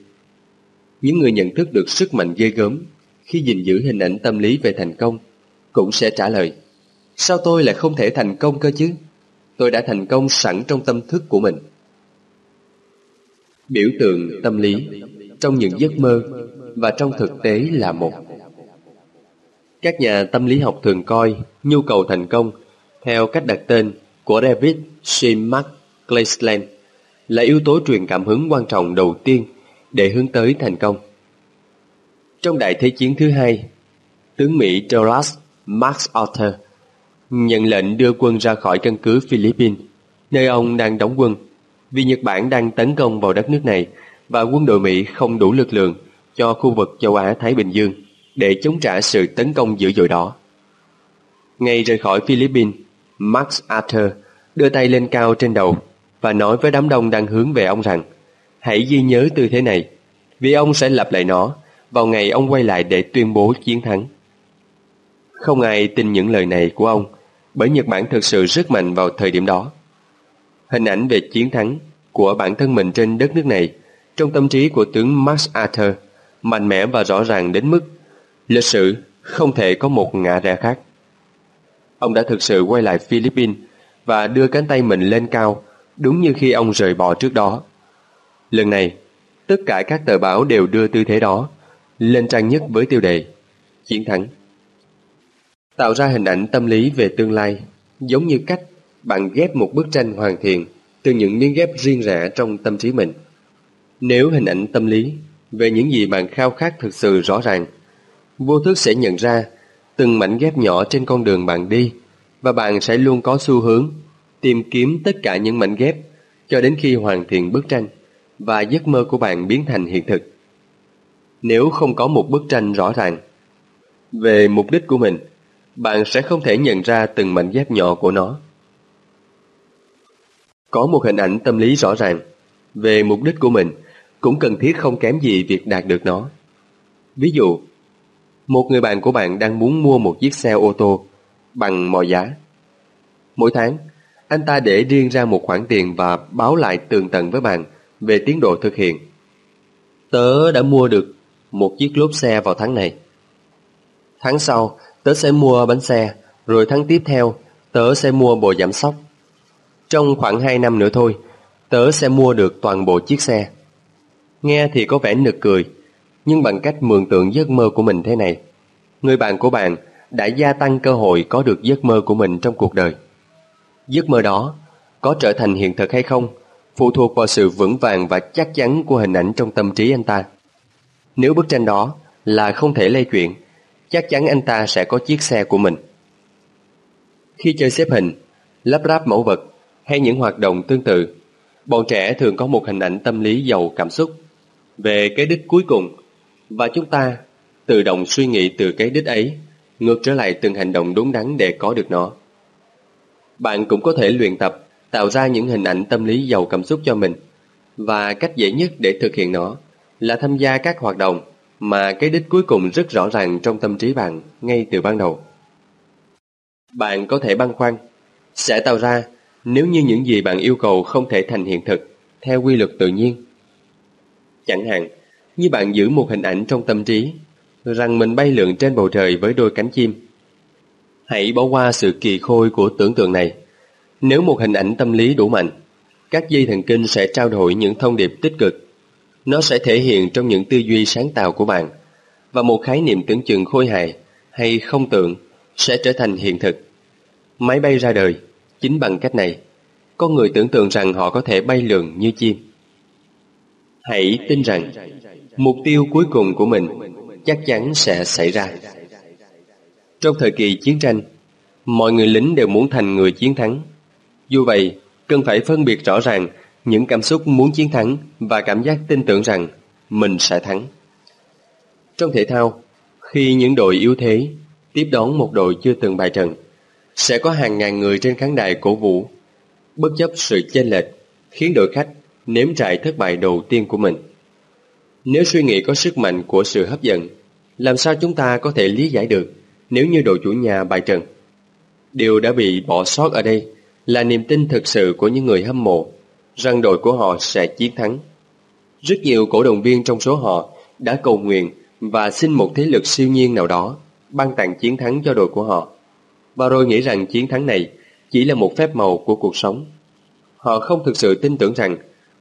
Những người nhận thức được sức mạnh ghê gớm khi gìn giữ hình ảnh tâm lý về thành công cũng sẽ trả lời, Sao tôi lại không thể thành công cơ chứ? Tôi đã thành công sẵn trong tâm thức của mình. Biểu tượng tâm lý trong những giấc mơ và trong thực tế là một. Các nhà tâm lý học thường coi nhu cầu thành công theo cách đặt tên của David Shimak Mark là yếu tố truyền cảm hứng quan trọng đầu tiên để hướng tới thành công. Trong Đại Thế chiến thứ hai, tướng Mỹ Douglas MacArthur nhận lệnh đưa quân ra khỏi căn cứ Philippines, nơi ông đang đóng quân, vì Nhật Bản đang tấn công vào đất nước này và quân đội Mỹ không đủ lực lượng cho khu vực châu Á-Thái Bình Dương để chống trả sự tấn công dữ dội đó. Ngay rời khỏi Philippines, Max Arthur đưa tay lên cao trên đầu và nói với đám đông đang hướng về ông rằng hãy ghi nhớ tư thế này vì ông sẽ lặp lại nó vào ngày ông quay lại để tuyên bố chiến thắng. Không ai tin những lời này của ông bởi Nhật Bản thực sự rất mạnh vào thời điểm đó. Hình ảnh về chiến thắng của bản thân mình trên đất nước này trong tâm trí của tướng Max Arthur mạnh mẽ và rõ ràng đến mức lịch sử không thể có một ngã rẽ khác. ông đã thực sự quay lại Philippines và đưa cánh tay mình lên cao, đúng như khi ông rời bỏ trước đó. Lần này, tất cả các tờ báo đều đưa tư thế đó, lên trang nhất với tiêu đề Chiến thắng. Tạo ra hình ảnh tâm lý về tương lai, giống như cách bạn ghép một bức tranh hoàn thiện từ những miếng ghép riêng rẽ trong tâm trí mình. Nếu hình ảnh tâm lý về những gì bạn khao khát thực sự rõ ràng, vô thức sẽ nhận ra từng mảnh ghép nhỏ trên con đường bạn đi và bạn sẽ luôn có xu hướng tìm kiếm tất cả những mảnh ghép cho đến khi hoàn thiện bức tranh và giấc mơ của bạn biến thành hiện thực. Nếu không có một bức tranh rõ ràng về mục đích của mình, bạn sẽ không thể nhận ra từng mảnh ghép nhỏ của nó. Có một hình ảnh tâm lý rõ ràng về mục đích của mình cũng cần thiết không kém gì việc đạt được nó. Ví dụ, một người bạn của bạn đang muốn mua một chiếc xe ô tô bằng mọi giá. Mỗi tháng, anh ta để riêng ra một khoản tiền và báo lại tường tận với bạn về tiến độ thực hiện. Tớ đã mua được một chiếc lốp xe vào tháng này. Tháng sau, tớ sẽ mua bánh xe, rồi tháng tiếp theo, tớ sẽ mua bộ giảm sóc. Trong khoảng 2 năm nữa thôi, tớ sẽ mua được toàn bộ chiếc xe. Nghe thì có vẻ nực cười, nhưng bằng cách mường tượng giấc mơ của mình thế này, người bạn của bạn đã gia tăng cơ hội có được giấc mơ của mình trong cuộc đời. Giấc mơ đó có trở thành hiện thực hay không phụ thuộc vào sự vững vàng và chắc chắn của hình ảnh trong tâm trí anh ta. Nếu bức tranh đó là không thể lay chuyển, chắc chắn anh ta sẽ có chiếc xe của mình. Khi chơi xếp hình, lắp ráp mẫu vật hay những hoạt động tương tự, bọn trẻ thường có một hình ảnh tâm lý giàu cảm xúc về cái đích cuối cùng và chúng ta tự động suy nghĩ từ cái đích ấy ngược trở lại từng hành động đúng đắn để có được nó. Bạn cũng có thể luyện tập tạo ra những hình ảnh tâm lý giàu cảm xúc cho mình và cách dễ nhất để thực hiện nó là tham gia các hoạt động mà cái đích cuối cùng rất rõ ràng trong tâm trí bạn ngay từ ban đầu. Bạn có thể băn khoăn sẽ tạo ra nếu như những gì bạn yêu cầu không thể thành hiện thực theo quy luật tự nhiên. Chẳng hạn, như bạn giữ một hình ảnh trong tâm trí rằng mình bay lượn trên bầu trời với đôi cánh chim. Hãy bỏ qua sự kỳ khôi của tưởng tượng này. Nếu một hình ảnh tâm lý đủ mạnh, các dây thần kinh sẽ trao đổi những thông điệp tích cực. Nó sẽ thể hiện trong những tư duy sáng tạo của bạn và một khái niệm tưởng chừng khôi hài hay không tượng sẽ trở thành hiện thực. Máy bay ra đời chính bằng cách này. Con người tưởng tượng rằng họ có thể bay lượn như chim. Hãy tin rằng mục tiêu cuối cùng của mình chắc chắn sẽ xảy ra. Trong thời kỳ chiến tranh, mọi người lính đều muốn thành người chiến thắng. Dù vậy, cần phải phân biệt rõ ràng những cảm xúc muốn chiến thắng và cảm giác tin tưởng rằng mình sẽ thắng. Trong thể thao, khi những đội yếu thế tiếp đón một đội chưa từng bài trận, sẽ có hàng ngàn người trên khán đài cổ vũ, bất chấp sự chênh lệch, khiến đội khách nếm trải thất bại đầu tiên của mình. Nếu suy nghĩ có sức mạnh của sự hấp dẫn, làm sao chúng ta có thể lý giải được nếu như đội chủ nhà bại trận? Điều đã bị bỏ sót ở đây là niềm tin thực sự của những người hâm mộ rằng đội của họ sẽ chiến thắng. Rất nhiều cổ động viên trong số họ đã cầu nguyện và xin một thế lực siêu nhiên nào đó ban tặng chiến thắng cho đội của họ. Và rồi nghĩ rằng chiến thắng này chỉ là một phép màu của cuộc sống. Họ không thực sự tin tưởng rằng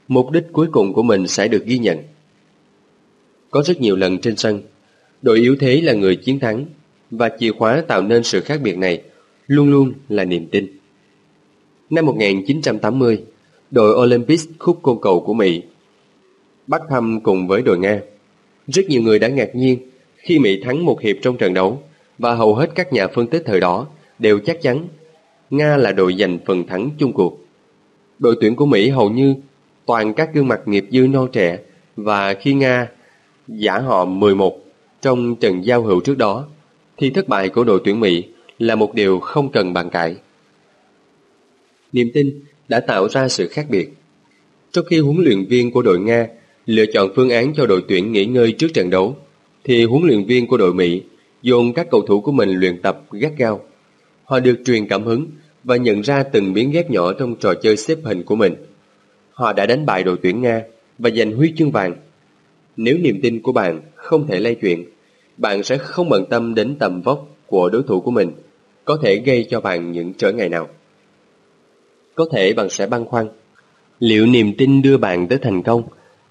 mục đích cuối cùng của mình sẽ được ghi nhận. Có rất nhiều lần trên sân, đội yếu thế là người chiến thắng và chìa khóa tạo nên sự khác biệt này luôn luôn là niềm tin. Năm 1980, đội Olympic khúc côn cầu của Mỹ bắt thăm cùng với đội Nga. Rất nhiều người đã ngạc nhiên khi Mỹ thắng một hiệp trong trận đấu và hầu hết các nhà phân tích thời đó đều chắc chắn Nga là đội giành phần thắng chung cuộc. Đội tuyển của Mỹ hầu như toàn các gương mặt nghiệp dư non trẻ và khi Nga giả họ 11 trong trận giao hữu trước đó, thì thất bại của đội tuyển Mỹ là một điều không cần bàn cãi. Niềm tin đã tạo ra sự khác biệt. Trong khi huấn luyện viên của đội Nga lựa chọn phương án cho đội tuyển nghỉ ngơi trước trận đấu, thì huấn luyện viên của đội Mỹ dồn các cầu thủ của mình luyện tập gắt gao. Họ được truyền cảm hứng và nhận ra từng miếng ghép nhỏ trong trò chơi xếp hình của mình. Họ đã đánh bại đội tuyển Nga và giành huy chương vàng. Nếu niềm tin của bạn không thể lay chuyển, bạn sẽ không bận tâm đến tầm vóc của đối thủ của mình có thể gây cho bạn những trở ngại nào. Có thể bạn sẽ băn khoăn, liệu niềm tin đưa bạn tới thành công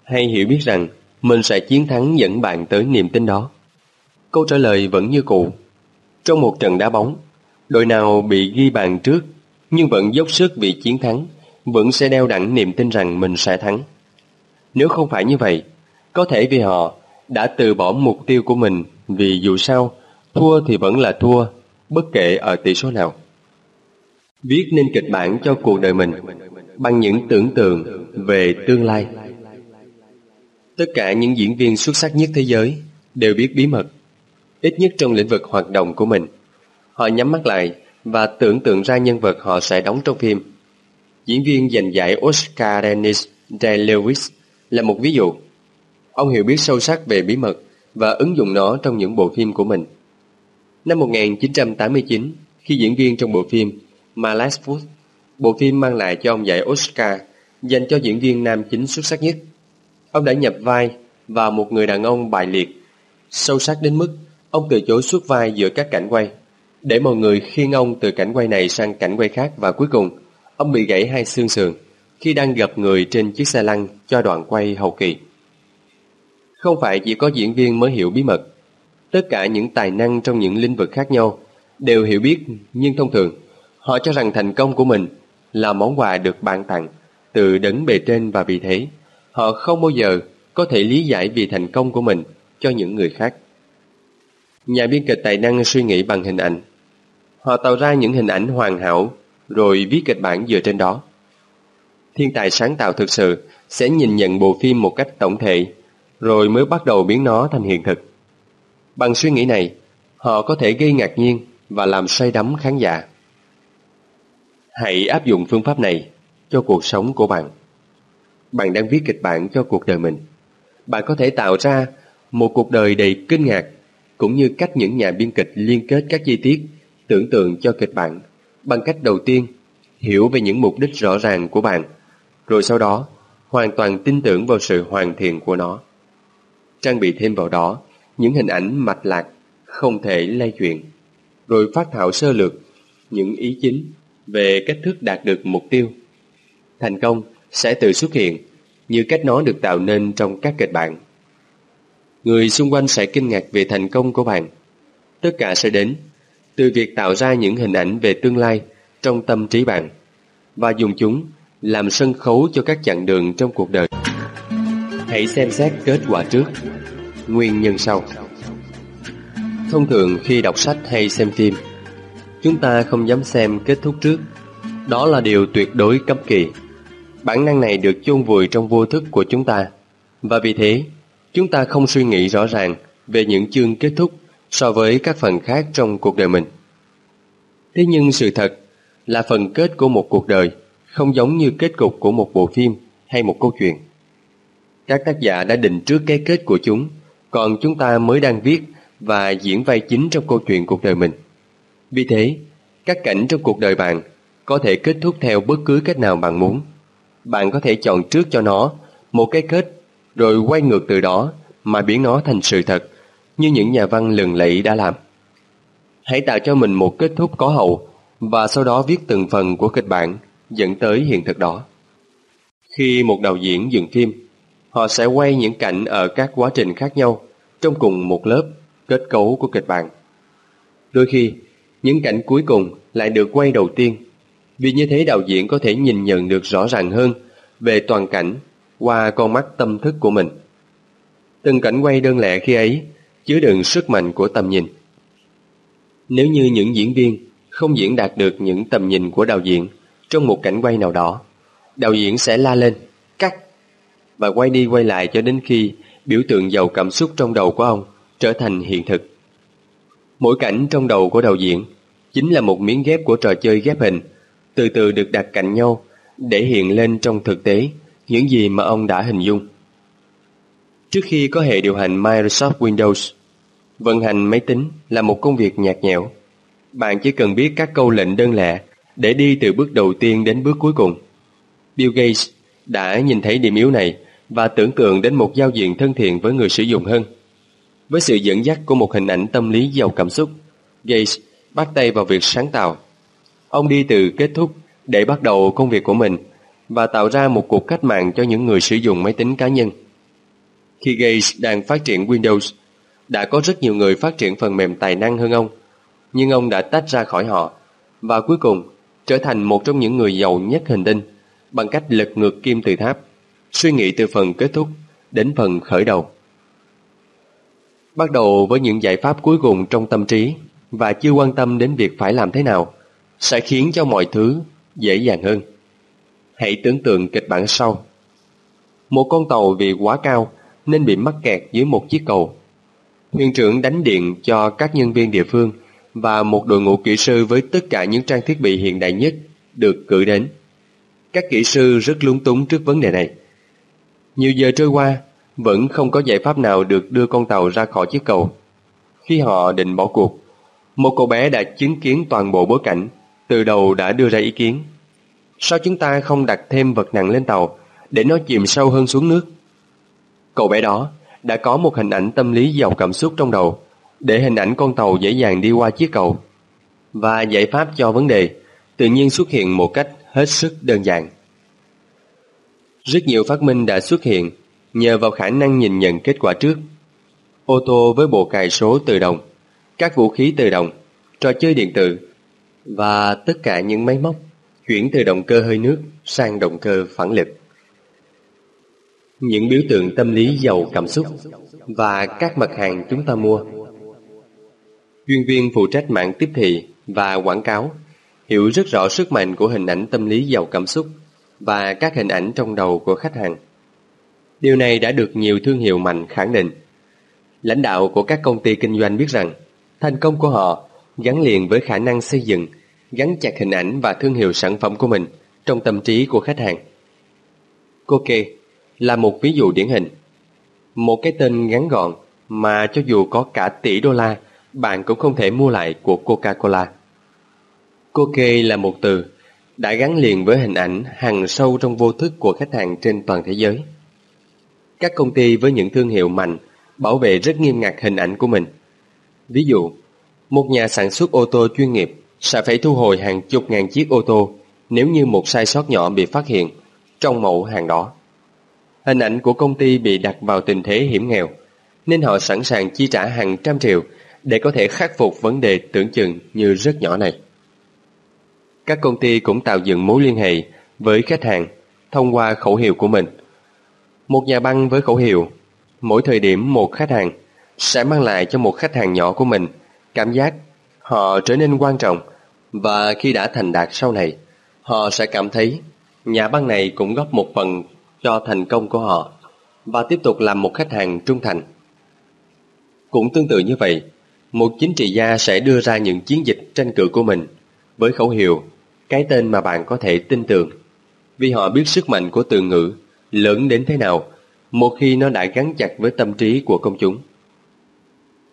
hay hiểu biết rằng mình sẽ chiến thắng dẫn bạn tới niềm tin đó? Câu trả lời vẫn như cũ. Trong một trận đá bóng, đội nào bị ghi bàn trước nhưng vẫn dốc sức vì chiến thắng vẫn sẽ đeo đẳng niềm tin rằng mình sẽ thắng. Nếu không phải như vậy, có thể vì họ đã từ bỏ mục tiêu của mình vì dù sao, thua thì vẫn là thua, bất kể ở tỷ số nào. Viết nên kịch bản cho cuộc đời mình bằng những tưởng tượng về tương lai. Tất cả những diễn viên xuất sắc nhất thế giới đều biết bí mật, ít nhất trong lĩnh vực hoạt động của mình. Họ nhắm mắt lại và tưởng tượng ra nhân vật họ sẽ đóng trong phim. Diễn viên giành giải Oscar Dennis Day-Lewis là một ví dụ. Ông hiểu biết sâu sắc về bí mật và ứng dụng nó trong những bộ phim của mình. Năm 1989, khi diễn viên trong bộ phim My Last Food, bộ phim mang lại cho ông giải Oscar dành cho diễn viên nam chính xuất sắc nhất. Ông đã nhập vai vào một người đàn ông bại liệt, sâu sắc đến mức ông từ chối xuất vai giữa các cảnh quay, để mọi người khiêng ông từ cảnh quay này sang cảnh quay khác và cuối cùng, ông bị gãy hai xương sườn khi đang gặp người trên chiếc xe lăn cho đoạn quay hậu kỳ. Không phải chỉ có diễn viên mới hiểu bí mật. Tất cả những tài năng trong những lĩnh vực khác nhau đều hiểu biết, nhưng thông thường, họ cho rằng thành công của mình là món quà được ban tặng từ đấng bề trên và vì thế, họ không bao giờ có thể lý giải vì thành công của mình cho những người khác. Nhà biên kịch tài năng suy nghĩ bằng hình ảnh. Họ tạo ra những hình ảnh hoàn hảo rồi viết kịch bản dựa trên đó. Thiên tài sáng tạo thực sự sẽ nhìn nhận bộ phim một cách tổng thể rồi mới bắt đầu biến nó thành hiện thực. Bằng suy nghĩ này, họ có thể gây ngạc nhiên và làm say đắm khán giả. Hãy áp dụng phương pháp này cho cuộc sống của bạn. Bạn đang viết kịch bản cho cuộc đời mình. Bạn có thể tạo ra một cuộc đời đầy kinh ngạc cũng như cách những nhà biên kịch liên kết các chi tiết tưởng tượng cho kịch bản bằng cách đầu tiên hiểu về những mục đích rõ ràng của bạn rồi sau đó hoàn toàn tin tưởng vào sự hoàn thiện của nó trang bị thêm vào đó những hình ảnh mạch lạc không thể lay chuyển, rồi phát thảo sơ lược những ý chính về cách thức đạt được mục tiêu. Thành công sẽ tự xuất hiện như cách nó được tạo nên trong các kịch bản. Người xung quanh sẽ kinh ngạc về thành công của bạn. Tất cả sẽ đến từ việc tạo ra những hình ảnh về tương lai trong tâm trí bạn và dùng chúng làm sân khấu cho các chặng đường trong cuộc đời. Hãy xem xét kết quả trước, Nguyên nhân sau. Thông thường khi đọc sách hay xem phim, Chúng ta không dám xem kết thúc trước. Đó là điều tuyệt đối cấm kỵ. Bản năng này được chôn vùi trong vô thức của chúng ta. Và vì thế, Chúng ta không suy nghĩ rõ ràng Về những chương kết thúc. So với các phần khác trong cuộc đời mình Thế nhưng sự thật Là phần kết của một cuộc đời Không giống như kết cục của một bộ phim Hay một câu chuyện các tác giả đã định trước cái kết của chúng, còn chúng ta mới đang viết và diễn vai chính trong câu chuyện cuộc đời mình. Vì thế, các cảnh trong cuộc đời bạn có thể kết thúc theo bất cứ cách nào bạn muốn. Bạn có thể chọn trước cho nó một cái kết, rồi quay ngược từ đó mà biến nó thành sự thật, như những nhà văn lừng lẫy đã làm. Hãy tạo cho mình một kết thúc có hậu và sau đó viết từng phần của kịch bản dẫn tới hiện thực đó. Khi một đạo diễn dựng phim Họ sẽ quay những cảnh ở các quá trình khác nhau trong cùng một lớp kết cấu của kịch bản. Đôi khi, những cảnh cuối cùng lại được quay đầu tiên, vì như thế đạo diễn có thể nhìn nhận được rõ ràng hơn về toàn cảnh qua con mắt tâm thức của mình. Từng cảnh quay đơn lẻ khi ấy chứa đựng sức mạnh của tầm nhìn. Nếu như những diễn viên không diễn đạt được những tầm nhìn của đạo diễn trong một cảnh quay nào đó, đạo diễn sẽ la lên cắt và quay đi quay lại cho đến khi biểu tượng giàu cảm xúc trong đầu của ông trở thành hiện thực. Mỗi cảnh trong đầu của đạo diễn chính là một miếng ghép của trò chơi ghép hình, từ từ được đặt cạnh nhau để hiện lên trong thực tế những gì mà ông đã hình dung. Trước khi có hệ điều hành Microsoft Windows, vận hành máy tính là một công việc nhạt nhẽo. Bạn chỉ cần biết các câu lệnh đơn lẻ để đi từ bước đầu tiên đến bước cuối cùng. Bill Gates đã nhìn thấy điểm yếu này và tưởng tượng đến một giao diện thân thiện với người sử dụng hơn. Với sự dẫn dắt của một hình ảnh tâm lý giàu cảm xúc, Gates bắt tay vào việc sáng tạo. Ông đi từ kết thúc để bắt đầu công việc của mình và tạo ra một cuộc cách mạng cho những người sử dụng máy tính cá nhân. Khi Gates đang phát triển Windows, đã có rất nhiều người phát triển phần mềm tài năng hơn ông, nhưng ông đã tách ra khỏi họ và cuối cùng trở thành một trong những người giàu nhất hành tinh bằng cách lật ngược kim tự tháp, suy nghĩ từ phần kết thúc đến phần khởi đầu. Bắt đầu với những giải pháp cuối cùng trong tâm trí và chưa quan tâm đến việc phải làm thế nào sẽ khiến cho mọi thứ dễ dàng hơn. Hãy tưởng tượng kịch bản sau. Một con tàu vì quá cao nên bị mắc kẹt dưới một chiếc cầu. Thuyền trưởng đánh điện cho các nhân viên địa phương và một đội ngũ kỹ sư với tất cả những trang thiết bị hiện đại nhất được cử đến. Các kỹ sư rất lúng túng trước vấn đề này. Nhiều giờ trôi qua, vẫn không có giải pháp nào được đưa con tàu ra khỏi chiếc cầu. Khi họ định bỏ cuộc, một cậu bé đã chứng kiến toàn bộ bối cảnh, từ đầu đã đưa ra ý kiến. Sao chúng ta không đặt thêm vật nặng lên tàu để nó chìm sâu hơn xuống nước? Cậu bé đó đã có một hình ảnh tâm lý giàu cảm xúc trong đầu để hình ảnh con tàu dễ dàng đi qua chiếc cầu. Và giải pháp cho vấn đề tự nhiên xuất hiện một cách hết sức đơn giản. Rất nhiều phát minh đã xuất hiện nhờ vào khả năng nhìn nhận kết quả trước. Ô tô với bộ cài số tự động, các vũ khí tự động, trò chơi điện tử và tất cả những máy móc chuyển từ động cơ hơi nước sang động cơ phản lực. Những biểu tượng tâm lý giàu cảm xúc và các mặt hàng chúng ta mua. Chuyên viên phụ trách mạng tiếp thị và quảng cáo hiểu rất rõ sức mạnh của hình ảnh tâm lý giàu cảm xúc và các hình ảnh trong đầu của khách hàng. Điều này đã được nhiều thương hiệu mạnh khẳng định. Lãnh đạo của các công ty kinh doanh biết rằng thành công của họ gắn liền với khả năng xây dựng, gắn chặt hình ảnh và thương hiệu sản phẩm của mình trong tâm trí của khách hàng. Coke là một ví dụ điển hình. Một cái tên ngắn gọn mà cho dù có cả tỷ đô la, bạn cũng không thể mua lại của Coca-Cola. Coke là một từ đã gắn liền với hình ảnh hằn sâu trong vô thức của khách hàng trên toàn thế giới. Các công ty với những thương hiệu mạnh bảo vệ rất nghiêm ngặt hình ảnh của mình. Ví dụ, một nhà sản xuất ô tô chuyên nghiệp sẽ phải thu hồi hàng chục ngàn chiếc ô tô nếu như một sai sót nhỏ bị phát hiện trong mẫu hàng đó. Hình ảnh của công ty bị đặt vào tình thế hiểm nghèo, nên họ sẵn sàng chi trả hàng trăm triệu để có thể khắc phục vấn đề tưởng chừng như rất nhỏ này. Các công ty cũng tạo dựng mối liên hệ với khách hàng thông qua khẩu hiệu của mình. Một nhà băng với khẩu hiệu, mỗi thời điểm một khách hàng sẽ mang lại cho một khách hàng nhỏ của mình cảm giác họ trở nên quan trọng và khi đã thành đạt sau này, họ sẽ cảm thấy nhà băng này cũng góp một phần cho thành công của họ và tiếp tục làm một khách hàng trung thành. Cũng tương tự như vậy, một chính trị gia sẽ đưa ra những chiến dịch tranh cử của mình với khẩu hiệu cái tên mà bạn có thể tin tưởng vì họ biết sức mạnh của từ ngữ lớn đến thế nào một khi nó đã gắn chặt với tâm trí của công chúng.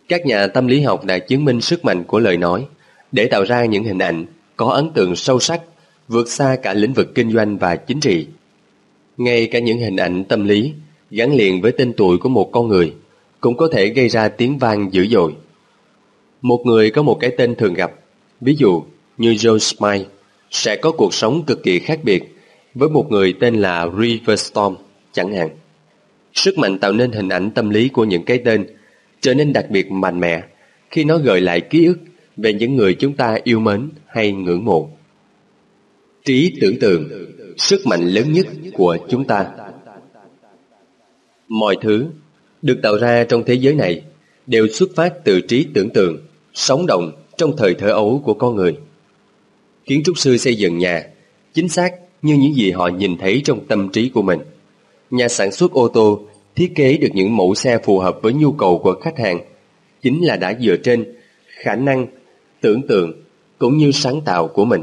Các nhà tâm lý học đã chứng minh sức mạnh của lời nói để tạo ra những hình ảnh có ấn tượng sâu sắc vượt xa cả lĩnh vực kinh doanh và chính trị. Ngay cả những hình ảnh tâm lý gắn liền với tên tuổi của một con người cũng có thể gây ra tiếng vang dữ dội. Một người có một cái tên thường gặp, ví dụ như Joe Smile, sẽ có cuộc sống cực kỳ khác biệt với một người tên là Riverstorm chẳng hạn. Sức mạnh tạo nên hình ảnh tâm lý của những cái tên trở nên đặc biệt mạnh mẽ khi nó gợi lại ký ức về những người chúng ta yêu mến hay ngưỡng mộ. Trí tưởng tượng, sức mạnh lớn nhất của chúng ta. Mọi thứ được tạo ra trong thế giới này đều xuất phát từ trí tưởng tượng, sống động trong thời thơ ấu của con người. Kiến trúc sư xây dựng nhà, chính xác như những gì họ nhìn thấy trong tâm trí của mình. Nhà sản xuất ô tô thiết kế được những mẫu xe phù hợp với nhu cầu của khách hàng, chính là đã dựa trên khả năng, tưởng tượng cũng như sáng tạo của mình.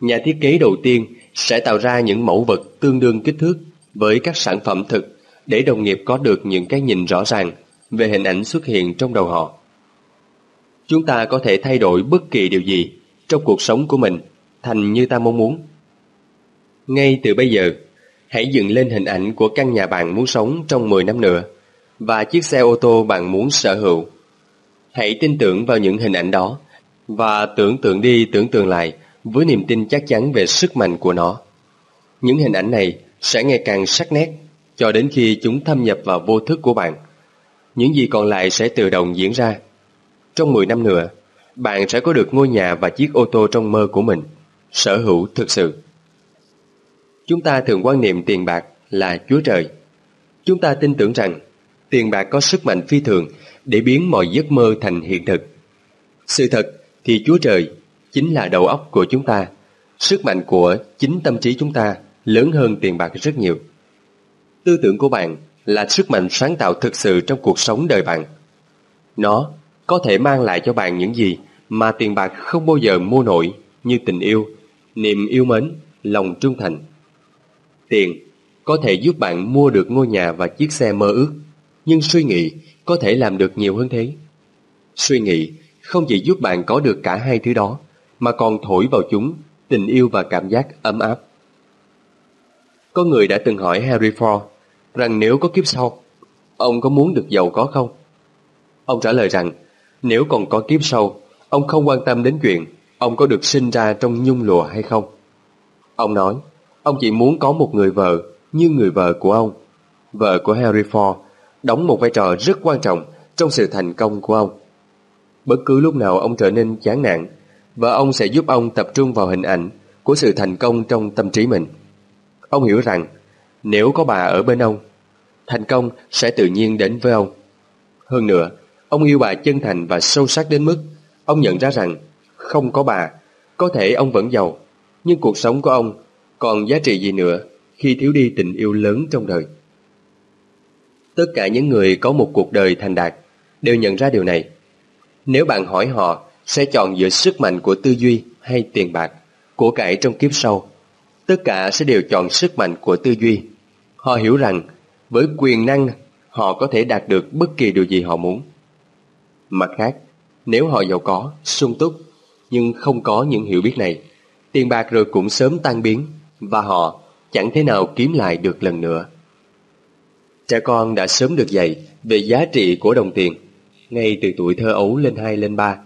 Nhà thiết kế đầu tiên sẽ tạo ra những mẫu vật tương đương kích thước với các sản phẩm thực để đồng nghiệp có được những cái nhìn rõ ràng về hình ảnh xuất hiện trong đầu họ. Chúng ta có thể thay đổi bất kỳ điều gì trong cuộc sống của mình thành như ta mong muốn. Ngay từ bây giờ, hãy dựng lên hình ảnh của căn nhà bạn muốn sống trong 10 năm nữa và chiếc xe ô tô bạn muốn sở hữu. Hãy tin tưởng vào những hình ảnh đó và tưởng tượng đi tưởng tượng lại với niềm tin chắc chắn về sức mạnh của nó. Những hình ảnh này sẽ ngày càng sắc nét cho đến khi chúng thâm nhập vào vô thức của bạn. Những gì còn lại sẽ tự động diễn ra. Trong 10 năm nữa, bạn sẽ có được ngôi nhà và chiếc ô tô trong mơ của mình, sở hữu thực sự. Chúng ta thường quan niệm tiền bạc là Chúa Trời. Chúng ta tin tưởng rằng tiền bạc có sức mạnh phi thường để biến mọi giấc mơ thành hiện thực. Sự thật thì Chúa Trời chính là đầu óc của chúng ta, sức mạnh của chính tâm trí chúng ta lớn hơn tiền bạc rất nhiều. Tư tưởng của bạn là sức mạnh sáng tạo thực sự trong cuộc sống đời bạn. Nó có thể mang lại cho bạn những gì mà tiền bạc không bao giờ mua nổi như tình yêu, niềm yêu mến, lòng trung thành. Tiền có thể giúp bạn mua được ngôi nhà và chiếc xe mơ ước, nhưng suy nghĩ có thể làm được nhiều hơn thế. Suy nghĩ không chỉ giúp bạn có được cả hai thứ đó, mà còn thổi vào chúng tình yêu và cảm giác ấm áp. Có người đã từng hỏi Harry Ford rằng nếu có kiếp sau, ông có muốn được giàu có không? Ông trả lời rằng nếu còn có kiếp sau, ông không quan tâm đến chuyện ông có được sinh ra trong nhung lụa hay không. Ông nói, ông chỉ muốn có một người vợ như người vợ của ông. Vợ của Harry Ford đóng một vai trò rất quan trọng trong sự thành công của ông. Bất cứ lúc nào ông trở nên chán nản, vợ ông sẽ giúp ông tập trung vào hình ảnh của sự thành công trong tâm trí mình. Ông hiểu rằng nếu có bà ở bên ông, thành công sẽ tự nhiên đến với ông. Hơn nữa, ông yêu bà chân thành và sâu sắc đến mức ông nhận ra rằng không có bà, có thể ông vẫn giàu, nhưng cuộc sống của ông còn giá trị gì nữa khi thiếu đi tình yêu lớn trong đời. Tất cả những người có một cuộc đời thành đạt đều nhận ra điều này. Nếu bạn hỏi họ sẽ chọn giữa sức mạnh của tư duy hay tiền bạc, của cải trong kiếp sau, tất cả sẽ đều chọn sức mạnh của tư duy. Họ hiểu rằng với quyền năng họ có thể đạt được bất kỳ điều gì họ muốn. Mặt khác, nếu họ giàu có, sung túc, nhưng không có những hiểu biết này, tiền bạc rồi cũng sớm tan biến và họ chẳng thế nào kiếm lại được lần nữa. Trẻ con đã sớm được dạy về giá trị của đồng tiền, ngay từ tuổi thơ ấu lên hai lên ba.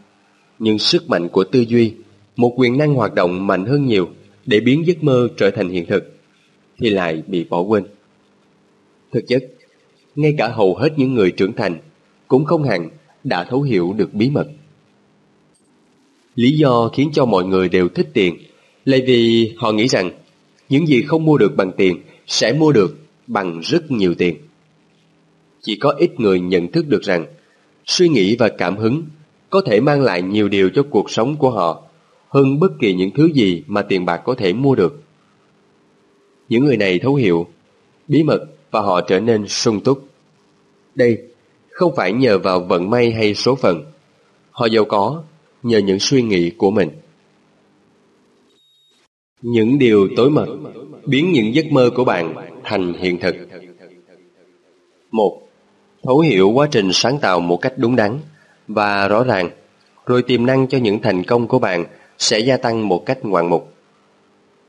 Nhưng sức mạnh của tư duy, một quyền năng hoạt động mạnh hơn nhiều để biến giấc mơ trở thành hiện thực, thì lại bị bỏ quên. Thực chất, ngay cả hầu hết những người trưởng thành cũng không hẳn đã thấu hiểu được bí mật. Lý do khiến cho mọi người đều thích tiền là vì họ nghĩ rằng những gì không mua được bằng tiền sẽ mua được bằng rất nhiều tiền. Chỉ có ít người nhận thức được rằng suy nghĩ và cảm hứng có thể mang lại nhiều điều cho cuộc sống của họ hơn bất kỳ những thứ gì mà tiền bạc có thể mua được. Những người này thấu hiểu bí mật và họ trở nên sung túc. Đây không phải nhờ vào vận may hay số phận. Họ giàu có nhờ những suy nghĩ của mình. Những điều tối mật biến những giấc mơ của bạn thành hiện thực. Một, Thấu hiểu quá trình sáng tạo một cách đúng đắn và rõ ràng, rồi tiềm năng cho những thành công của bạn sẽ gia tăng một cách ngoạn mục.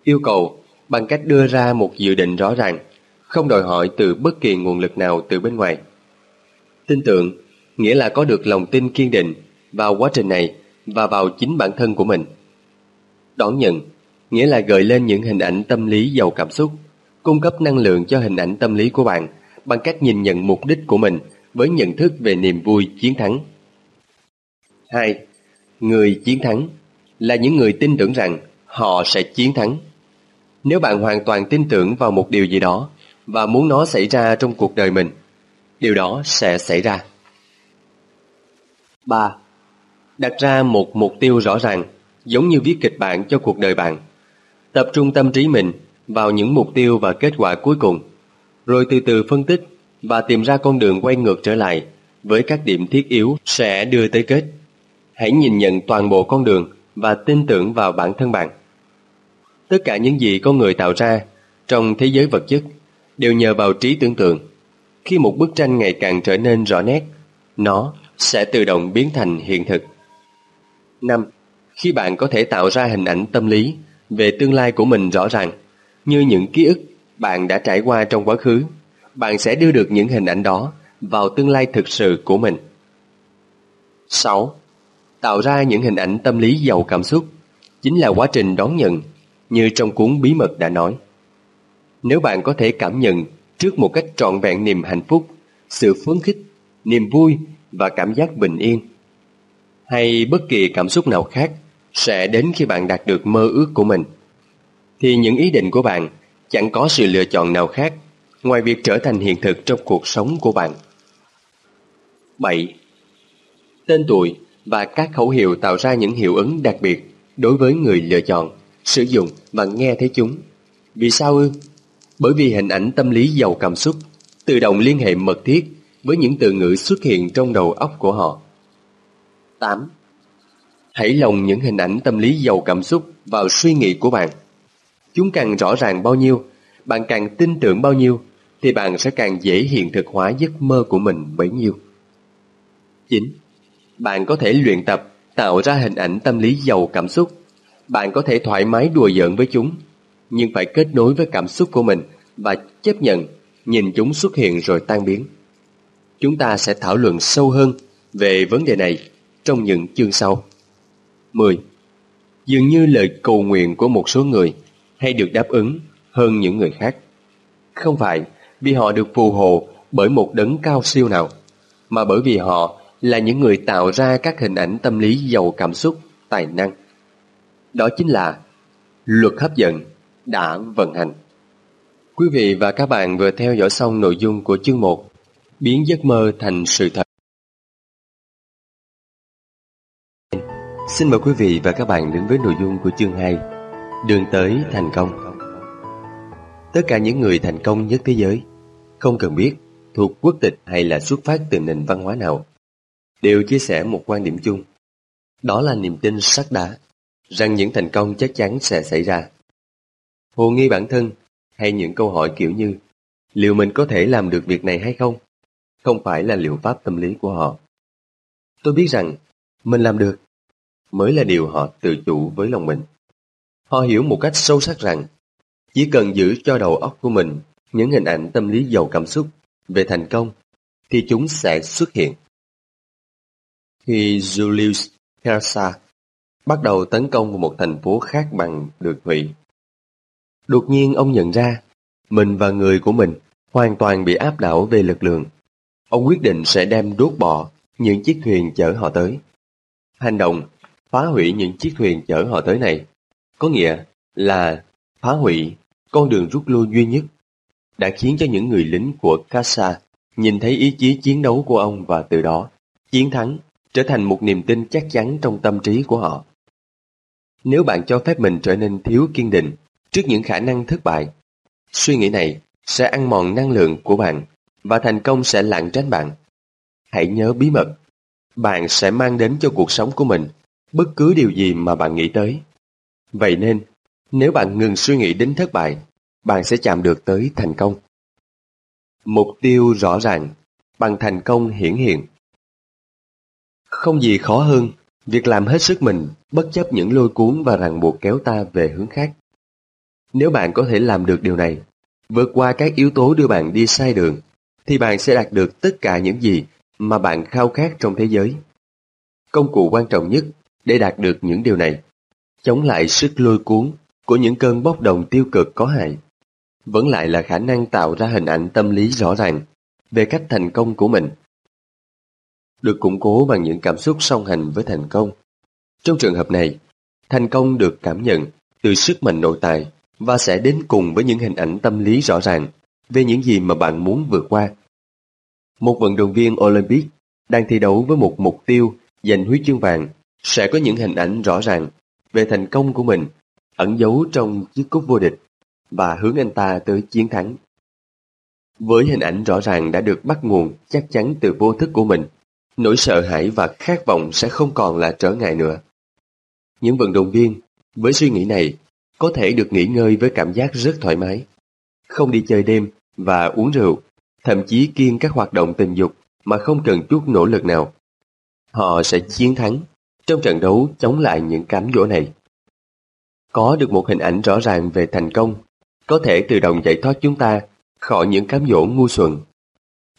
Yêu cầu bằng cách đưa ra một dự định rõ ràng, không đòi hỏi từ bất kỳ nguồn lực nào từ bên ngoài. Tin tưởng nghĩa là có được lòng tin kiên định vào quá trình này và vào chính bản thân của mình. Đón nhận nghĩa là gợi lên những hình ảnh tâm lý giàu cảm xúc, cung cấp năng lượng cho hình ảnh tâm lý của bạn bằng cách nhìn nhận mục đích của mình với nhận thức về niềm vui chiến thắng. 2. Người chiến thắng là những người tin tưởng rằng họ sẽ chiến thắng. Nếu bạn hoàn toàn tin tưởng vào một điều gì đó và muốn nó xảy ra trong cuộc đời mình, điều đó sẽ xảy ra. 3. Đặt ra một mục tiêu rõ ràng, giống như viết kịch bản cho cuộc đời bạn. Tập trung tâm trí mình vào những mục tiêu và kết quả cuối cùng, rồi từ từ phân tích và tìm ra con đường quay ngược trở lại với các điểm thiết yếu sẽ đưa tới kết. Hãy nhìn nhận toàn bộ con đường và tin tưởng vào bản thân bạn. Tất cả những gì con người tạo ra trong thế giới vật chất đều nhờ vào trí tưởng tượng. Khi một bức tranh ngày càng trở nên rõ nét, nó sẽ tự động biến thành hiện thực. 5. Khi bạn có thể tạo ra hình ảnh tâm lý về tương lai của mình rõ ràng, như những ký ức bạn đã trải qua trong quá khứ, bạn sẽ đưa được những hình ảnh đó vào tương lai thực sự của mình. 6. Tạo ra những hình ảnh tâm lý giàu cảm xúc chính là quá trình đón nhận, như trong cuốn bí mật đã nói. Nếu bạn có thể cảm nhận trước một cách trọn vẹn niềm hạnh phúc, sự phấn khích, niềm vui và cảm giác bình yên, hay bất kỳ cảm xúc nào khác sẽ đến khi bạn đạt được mơ ước của mình, thì những ý định của bạn chẳng có sự lựa chọn nào khác ngoài việc trở thành hiện thực trong cuộc sống của bạn. 7. Tên tuổi và các khẩu hiệu tạo ra những hiệu ứng đặc biệt đối với người lựa chọn, sử dụng và nghe thấy chúng. Vì sao ư? Bởi vì hình ảnh tâm lý giàu cảm xúc tự động liên hệ mật thiết với những từ ngữ xuất hiện trong đầu óc của họ. 8. Hãy lồng những hình ảnh tâm lý giàu cảm xúc vào suy nghĩ của bạn. Chúng càng rõ ràng bao nhiêu, bạn càng tin tưởng bao nhiêu, thì bạn sẽ càng dễ hiện thực hóa giấc mơ của mình bấy nhiêu. 9. Bạn có thể luyện tập tạo ra hình ảnh tâm lý giàu cảm xúc. Bạn có thể thoải mái đùa giỡn với chúng, nhưng phải kết nối với cảm xúc của mình và chấp nhận nhìn chúng xuất hiện rồi tan biến. Chúng ta sẽ thảo luận sâu hơn về vấn đề này trong những chương sau. 10. Dường như lời cầu nguyện của một số người hay được đáp ứng hơn những người khác. Không phải vì họ được phù hộ bởi một đấng cao siêu nào, mà bởi vì họ là những người tạo ra các hình ảnh tâm lý giàu cảm xúc, tài năng. Đó chính là luật hấp dẫn đã vận hành. Quý vị và các bạn vừa theo dõi xong nội dung của chương 1 Biến giấc mơ thành sự thật. Xin mời quý vị và các bạn đến với nội dung của chương 2 Đường tới thành công Tất cả những người thành công nhất thế giới Không cần biết thuộc quốc tịch hay là xuất phát từ nền văn hóa nào đều chia sẻ một quan điểm chung. Đó là niềm tin sắt đá, rằng những thành công chắc chắn sẽ xảy ra. Hồ nghi bản thân hay những câu hỏi kiểu như liệu mình có thể làm được việc này hay không? Không phải là liệu pháp tâm lý của họ. Tôi biết rằng mình làm được mới là điều họ tự chủ với lòng mình. Họ hiểu một cách sâu sắc rằng chỉ cần giữ cho đầu óc của mình những hình ảnh tâm lý giàu cảm xúc về thành công thì chúng sẽ xuất hiện. Khi Julius Caesar bắt đầu tấn công một thành phố khác bằng được hủy. Đột nhiên ông nhận ra, mình và người của mình hoàn toàn bị áp đảo về lực lượng. Ông quyết định sẽ đem đốt bỏ những chiếc thuyền chở họ tới. Hành động phá hủy những chiếc thuyền chở họ tới này có nghĩa là phá hủy con đường rút lui duy nhất đã khiến cho những người lính của Casa nhìn thấy ý chí chiến đấu của ông và từ đó chiến thắng trở thành một niềm tin chắc chắn trong tâm trí của họ. Nếu bạn cho phép mình trở nên thiếu kiên định trước những khả năng thất bại, suy nghĩ này sẽ ăn mòn năng lượng của bạn và thành công sẽ lặng tránh bạn. Hãy nhớ bí mật, bạn sẽ mang đến cho cuộc sống của mình bất cứ điều gì mà bạn nghĩ tới. Vậy nên, nếu bạn ngừng suy nghĩ đến thất bại, bạn sẽ chạm được tới thành công. Mục tiêu rõ ràng, bằng thành công hiển hiện. Không gì khó hơn việc làm hết sức mình bất chấp những lôi cuốn và ràng buộc kéo ta về hướng khác. Nếu bạn có thể làm được điều này, vượt qua các yếu tố đưa bạn đi sai đường, thì bạn sẽ đạt được tất cả những gì mà bạn khao khát trong thế giới. Công cụ quan trọng nhất để đạt được những điều này, chống lại sức lôi cuốn của những cơn bốc đồng tiêu cực có hại, vẫn lại là khả năng tạo ra hình ảnh tâm lý rõ ràng về cách thành công của mình được củng cố bằng những cảm xúc song hành với thành công. Trong trường hợp này, thành công được cảm nhận từ sức mạnh nội tại và sẽ đến cùng với những hình ảnh tâm lý rõ ràng về những gì mà bạn muốn vượt qua. Một vận động viên Olympic đang thi đấu với một mục tiêu giành huy chương vàng sẽ có những hình ảnh rõ ràng về thành công của mình ẩn giấu trong chiếc cúp vô địch và hướng anh ta tới chiến thắng. Với hình ảnh rõ ràng đã được bắt nguồn chắc chắn từ vô thức của mình, nỗi sợ hãi và khát vọng sẽ không còn là trở ngại nữa. Những vận động viên với suy nghĩ này có thể được nghỉ ngơi với cảm giác rất thoải mái, không đi chơi đêm và uống rượu, thậm chí kiêng các hoạt động tình dục mà không cần chút nỗ lực nào. Họ sẽ chiến thắng trong trận đấu chống lại những cám dỗ này. Có được một hình ảnh rõ ràng về thành công có thể tự động giải thoát chúng ta khỏi những cám dỗ ngu xuẩn.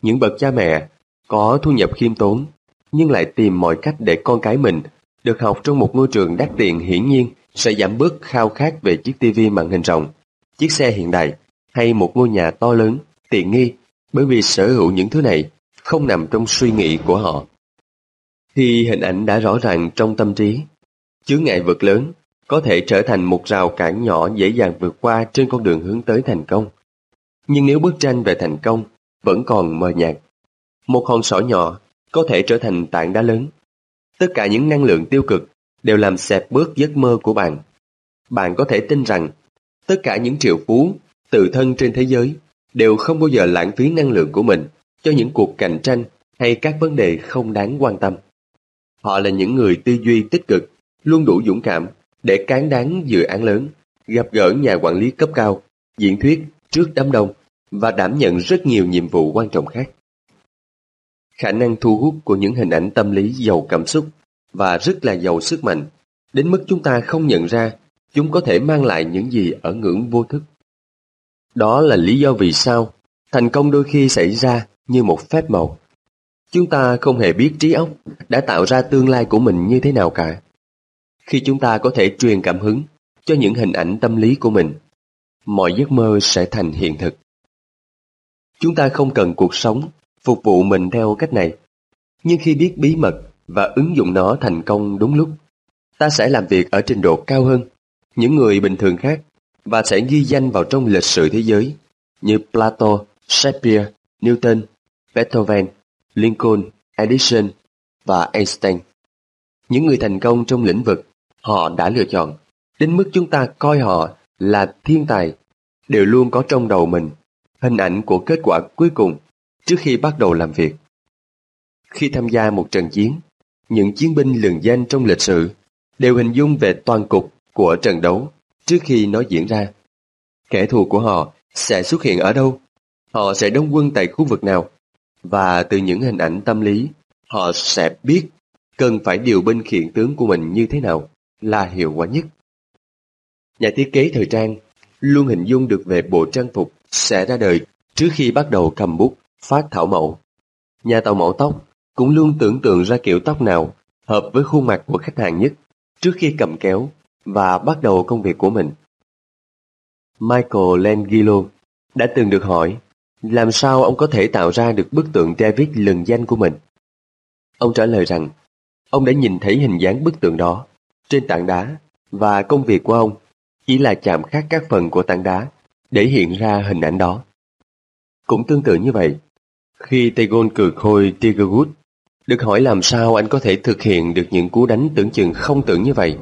Những bậc cha mẹ có thu nhập khiêm tốn nhưng lại tìm mọi cách để con cái mình được học trong một ngôi trường đắt tiền hiển nhiên sẽ giảm bớt khao khát về chiếc tivi màn hình rộng, chiếc xe hiện đại hay một ngôi nhà to lớn, tiện nghi bởi vì sở hữu những thứ này không nằm trong suy nghĩ của họ. Khi hình ảnh đã rõ ràng trong tâm trí, chướng ngại vật lớn có thể trở thành một rào cản nhỏ dễ dàng vượt qua trên con đường hướng tới thành công. Nhưng nếu bức tranh về thành công vẫn còn mờ nhạt, một hòn sỏi nhỏ có thể trở thành tảng đá lớn. Tất cả những năng lượng tiêu cực đều làm xẹp bước giấc mơ của bạn. Bạn có thể tin rằng tất cả những triệu phú, tự thân trên thế giới đều không bao giờ lãng phí năng lượng của mình cho những cuộc cạnh tranh hay các vấn đề không đáng quan tâm. Họ là những người tư duy tích cực, luôn đủ dũng cảm để cán đáng dự án lớn, gặp gỡ nhà quản lý cấp cao, diễn thuyết trước đám đông và đảm nhận rất nhiều nhiệm vụ quan trọng khác. Khả năng thu hút của những hình ảnh tâm lý giàu cảm xúc và rất là giàu sức mạnh, đến mức chúng ta không nhận ra chúng có thể mang lại những gì ở ngưỡng vô thức. Đó là lý do vì sao thành công đôi khi xảy ra như một phép màu. Chúng ta không hề biết trí óc đã tạo ra tương lai của mình như thế nào cả. Khi chúng ta có thể truyền cảm hứng cho những hình ảnh tâm lý của mình, mọi giấc mơ sẽ thành hiện thực. Chúng ta không cần cuộc sống phục vụ mình theo cách này. Nhưng khi biết bí mật và ứng dụng nó thành công đúng lúc, ta sẽ làm việc ở trình độ cao hơn những người bình thường khác và sẽ ghi danh vào trong lịch sử thế giới như Plato, Shakespeare, Newton, Beethoven, Lincoln, Edison và Einstein. Những người thành công trong lĩnh vực họ đã lựa chọn, đến mức chúng ta coi họ là thiên tài, đều luôn có trong đầu mình hình ảnh của kết quả cuối cùng trước khi bắt đầu làm việc. Khi tham gia một trận chiến, những chiến binh lừng danh trong lịch sử đều hình dung về toàn cục của trận đấu trước khi nó diễn ra. Kẻ thù của họ sẽ xuất hiện ở đâu? Họ sẽ đông quân tại khu vực nào? Và từ những hình ảnh tâm lý, họ sẽ biết cần phải điều binh khiển tướng của mình như thế nào là hiệu quả nhất. Nhà thiết kế thời trang luôn hình dung được về bộ trang phục sẽ ra đời trước khi bắt đầu cầm bút phát thảo mậu, Nhà tạo mẫu tóc cũng luôn tưởng tượng ra kiểu tóc nào hợp với khuôn mặt của khách hàng nhất trước khi cầm kéo và bắt đầu công việc của mình. Michael Langillo đã từng được hỏi làm sao ông có thể tạo ra được bức tượng David lừng danh của mình. Ông trả lời rằng ông đã nhìn thấy hình dáng bức tượng đó trên tảng đá và công việc của ông chỉ là chạm khắc các phần của tảng đá để hiện ra hình ảnh đó. Cũng tương tự như vậy, khi Tegon cười khôi Tigerwood được hỏi làm sao anh có thể thực hiện được những cú đánh tưởng chừng không tưởng như vậy.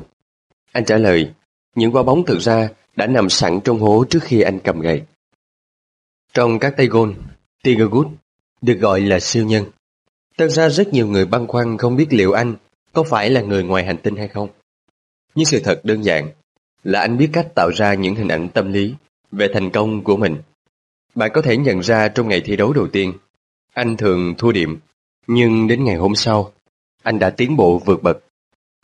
Anh trả lời, những quả bóng thực ra đã nằm sẵn trong hố trước khi anh cầm gậy. Trong các tay gôn, Tiger được gọi là siêu nhân. Thật ra rất nhiều người băn khoăn không biết liệu anh có phải là người ngoài hành tinh hay không. Nhưng sự thật đơn giản là anh biết cách tạo ra những hình ảnh tâm lý về thành công của mình. Bạn có thể nhận ra trong ngày thi đấu đầu tiên, anh thường thua điểm, nhưng đến ngày hôm sau, anh đã tiến bộ vượt bậc.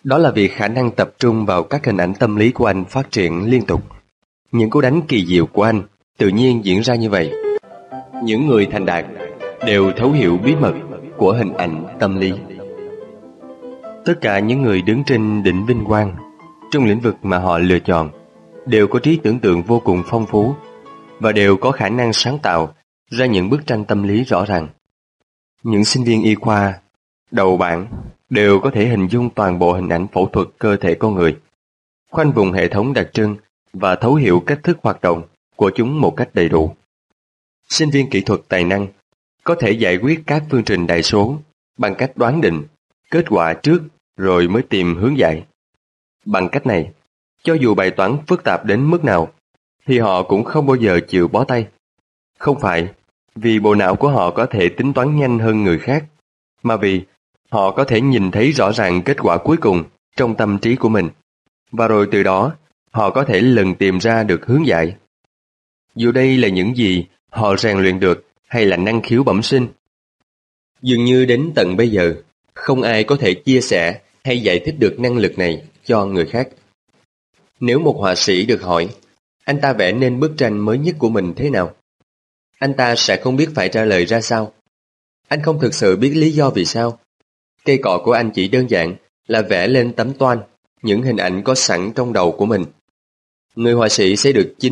Đó là vì khả năng tập trung vào các hình ảnh tâm lý của anh phát triển liên tục. Những cú đánh kỳ diệu của anh tự nhiên diễn ra như vậy. Những người thành đạt đều thấu hiểu bí mật của hình ảnh tâm lý. Tất cả những người đứng trên đỉnh vinh quang trong lĩnh vực mà họ lựa chọn đều có trí tưởng tượng vô cùng phong phú và đều có khả năng sáng tạo ra những bức tranh tâm lý rõ ràng. Những sinh viên y khoa đầu bảng đều có thể hình dung toàn bộ hình ảnh phẫu thuật cơ thể con người, khoanh vùng hệ thống đặc trưng và thấu hiểu cách thức hoạt động của chúng một cách đầy đủ. Sinh viên kỹ thuật tài năng có thể giải quyết các phương trình đại số bằng cách đoán định kết quả trước rồi mới tìm hướng giải. Bằng cách này, cho dù bài toán phức tạp đến mức nào, thì họ cũng không bao giờ chịu bó tay. Không phải vì bộ não của họ có thể tính toán nhanh hơn người khác, mà vì họ có thể nhìn thấy rõ ràng kết quả cuối cùng trong tâm trí của mình, và rồi từ đó họ có thể lần tìm ra được hướng giải. Dù đây là những gì họ rèn luyện được hay là năng khiếu bẩm sinh. Dường như đến tận bây giờ, không ai có thể chia sẻ hay giải thích được năng lực này cho người khác. Nếu một họa sĩ được hỏi, anh ta vẽ nên bức tranh mới nhất của mình thế nào? Anh ta sẽ không biết phải trả lời ra sao. Anh không thực sự biết lý do vì sao. Cây cọ của anh chỉ đơn giản là vẽ lên tấm toan, những hình ảnh có sẵn trong đầu của mình. Người họa sĩ sẽ được chính